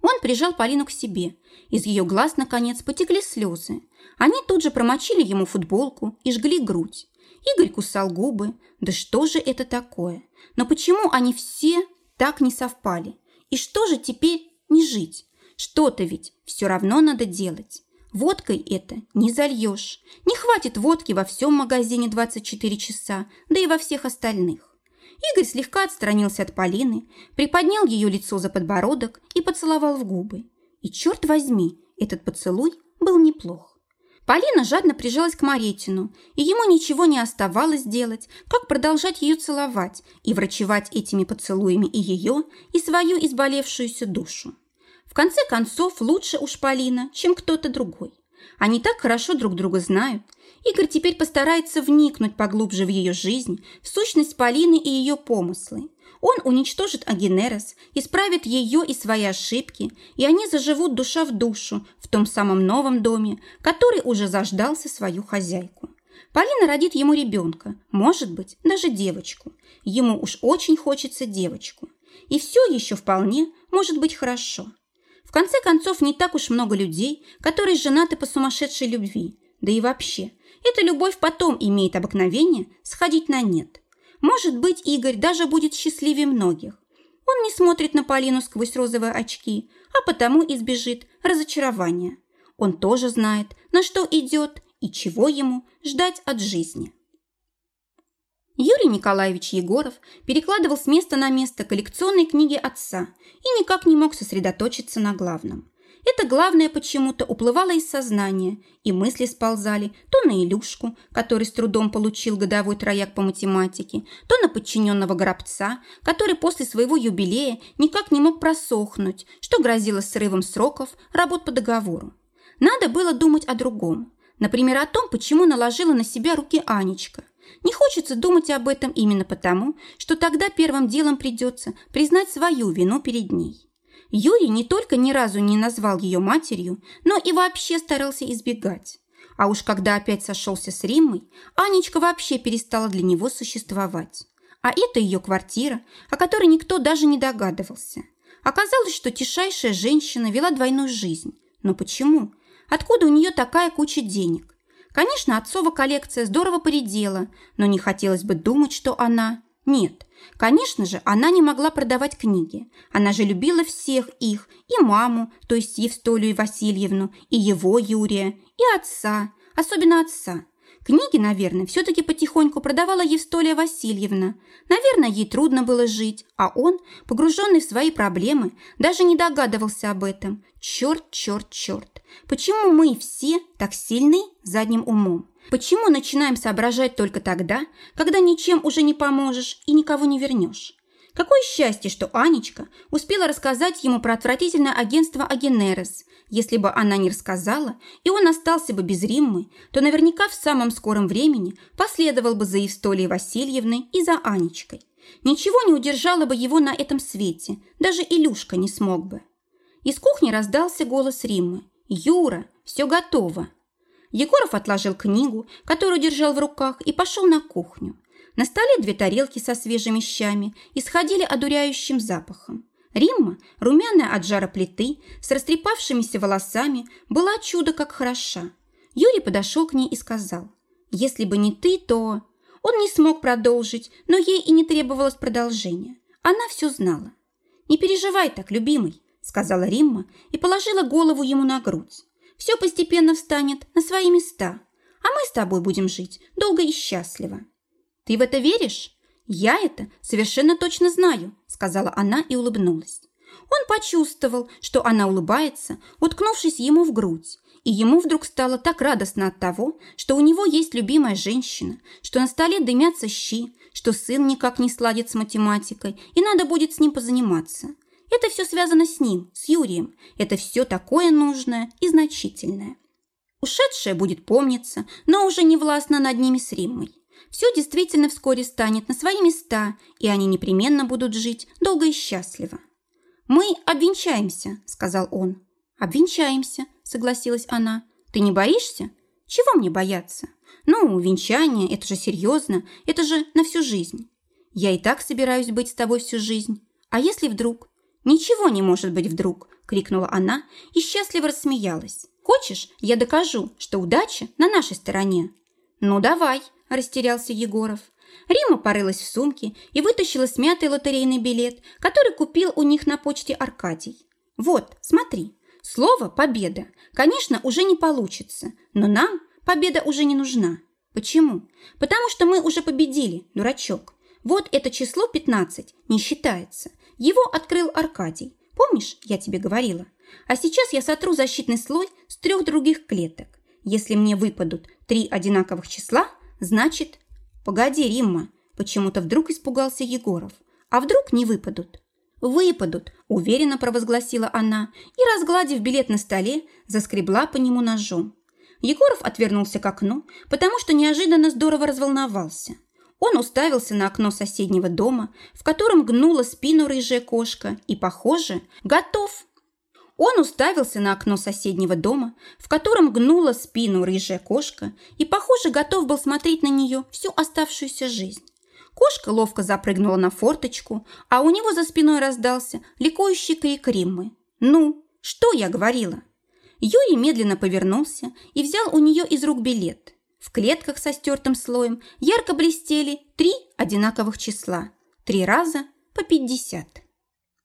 Он прижал Полину к себе. Из ее глаз, наконец, потекли слезы. Они тут же промочили ему футболку и жгли грудь. Игорь кусал губы. Да что же это такое? Но почему они все так не совпали? И что же теперь не жить? Что-то ведь все равно надо делать. Водкой это не зальешь. Не хватит водки во всем магазине 24 часа, да и во всех остальных. Игорь слегка отстранился от Полины, приподнял ее лицо за подбородок и поцеловал в губы. И, черт возьми, этот поцелуй был неплох. Полина жадно прижалась к Маретину, и ему ничего не оставалось делать, как продолжать ее целовать и врачевать этими поцелуями и ее, и свою изболевшуюся душу. В конце концов, лучше уж Полина, чем кто-то другой. Они так хорошо друг друга знают, Игорь теперь постарается вникнуть поглубже в ее жизнь, в сущность Полины и ее помыслы. Он уничтожит Агенерос, исправит ее и свои ошибки, и они заживут душа в душу в том самом новом доме, который уже заждался свою хозяйку. Полина родит ему ребенка, может быть, даже девочку. Ему уж очень хочется девочку. И все еще вполне может быть хорошо. В конце концов, не так уж много людей, которые женаты по сумасшедшей любви. Да и вообще, эта любовь потом имеет обыкновение сходить на нет. Может быть, Игорь даже будет счастливее многих. Он не смотрит на Полину сквозь розовые очки, а потому избежит разочарования. Он тоже знает, на что идет и чего ему ждать от жизни. Юрий Николаевич Егоров перекладывал с места на место коллекционные книги отца и никак не мог сосредоточиться на главном. Это главное почему-то уплывало из сознания, и мысли сползали то на Илюшку, который с трудом получил годовой трояк по математике, то на подчиненного Горобца, который после своего юбилея никак не мог просохнуть, что грозило срывом сроков работ по договору. Надо было думать о другом. Например, о том, почему наложила на себя руки Анечка. Не хочется думать об этом именно потому, что тогда первым делом придется признать свою вину перед ней. Юрий не только ни разу не назвал ее матерью, но и вообще старался избегать. А уж когда опять сошелся с Риммой, Анечка вообще перестала для него существовать. А это ее квартира, о которой никто даже не догадывался. Оказалось, что тишайшая женщина вела двойную жизнь. Но почему? Откуда у нее такая куча денег? Конечно, отцова коллекция здорово поредела, но не хотелось бы думать, что она... Нет, конечно же, она не могла продавать книги. Она же любила всех их, и маму, то есть Евстолию Васильевну, и его Юрия, и отца, особенно отца. Книги, наверное, все-таки потихоньку продавала Евстолия Васильевна. Наверное, ей трудно было жить, а он, погруженный в свои проблемы, даже не догадывался об этом. Черт, черт, черт. Почему мы все так сильны задним умом? Почему начинаем соображать только тогда, когда ничем уже не поможешь и никого не вернешь? Какое счастье, что Анечка успела рассказать ему про отвратительное агентство Агенерес. Если бы она не рассказала, и он остался бы без Риммы, то наверняка в самом скором времени последовал бы за Евстолией Васильевной и за Анечкой. Ничего не удержало бы его на этом свете, даже Илюшка не смог бы. Из кухни раздался голос Риммы. «Юра, все готово!» Егоров отложил книгу, которую держал в руках, и пошел на кухню. На столе две тарелки со свежими щами исходили одуряющим запахом. Римма, румяная от жара плиты, с растрепавшимися волосами, была чудо как хороша. Юрий подошел к ней и сказал, «Если бы не ты, то...» Он не смог продолжить, но ей и не требовалось продолжения. Она все знала. «Не переживай так, любимый», — сказала Римма и положила голову ему на грудь все постепенно встанет на свои места, а мы с тобой будем жить долго и счастливо. Ты в это веришь? Я это совершенно точно знаю, сказала она и улыбнулась. Он почувствовал, что она улыбается, уткнувшись ему в грудь, и ему вдруг стало так радостно от того, что у него есть любимая женщина, что на столе дымятся щи, что сын никак не сладит с математикой, и надо будет с ним позаниматься. Это все связано с ним, с Юрием. Это все такое нужное и значительное. Ушедшее будет помниться, но уже не властно над ними с Риммой. Все действительно вскоре станет на свои места, и они непременно будут жить долго и счастливо. «Мы обвенчаемся», – сказал он. «Обвенчаемся», – согласилась она. «Ты не боишься?» «Чего мне бояться?» «Ну, венчание – это же серьезно, это же на всю жизнь. Я и так собираюсь быть с тобой всю жизнь. А если вдруг? «Ничего не может быть вдруг!» – крикнула она и счастливо рассмеялась. «Хочешь, я докажу, что удача на нашей стороне?» «Ну, давай!» – растерялся Егоров. Рима порылась в сумке и вытащила смятый лотерейный билет, который купил у них на почте Аркадий. «Вот, смотри, слово «победа». Конечно, уже не получится, но нам победа уже не нужна. Почему? Потому что мы уже победили, дурачок. Вот это число 15 не считается. Его открыл Аркадий. Помнишь, я тебе говорила? А сейчас я сотру защитный слой с трех других клеток. Если мне выпадут три одинаковых числа, значит... Погоди, Римма, почему-то вдруг испугался Егоров. А вдруг не выпадут? Выпадут, уверенно провозгласила она и, разгладив билет на столе, заскребла по нему ножом. Егоров отвернулся к окну, потому что неожиданно здорово разволновался. Он уставился на окно соседнего дома, в котором гнула спину рыжая кошка, и, похоже, готов. Он уставился на окно соседнего дома, в котором гнула спину рыжая кошка, и, похоже, готов был смотреть на нее всю оставшуюся жизнь. Кошка ловко запрыгнула на форточку, а у него за спиной раздался ликующий крик Риммы. «Ну, что я говорила?» Юрий медленно повернулся и взял у нее из рук билет. В клетках со стертым слоем ярко блестели три одинаковых числа. Три раза по пятьдесят.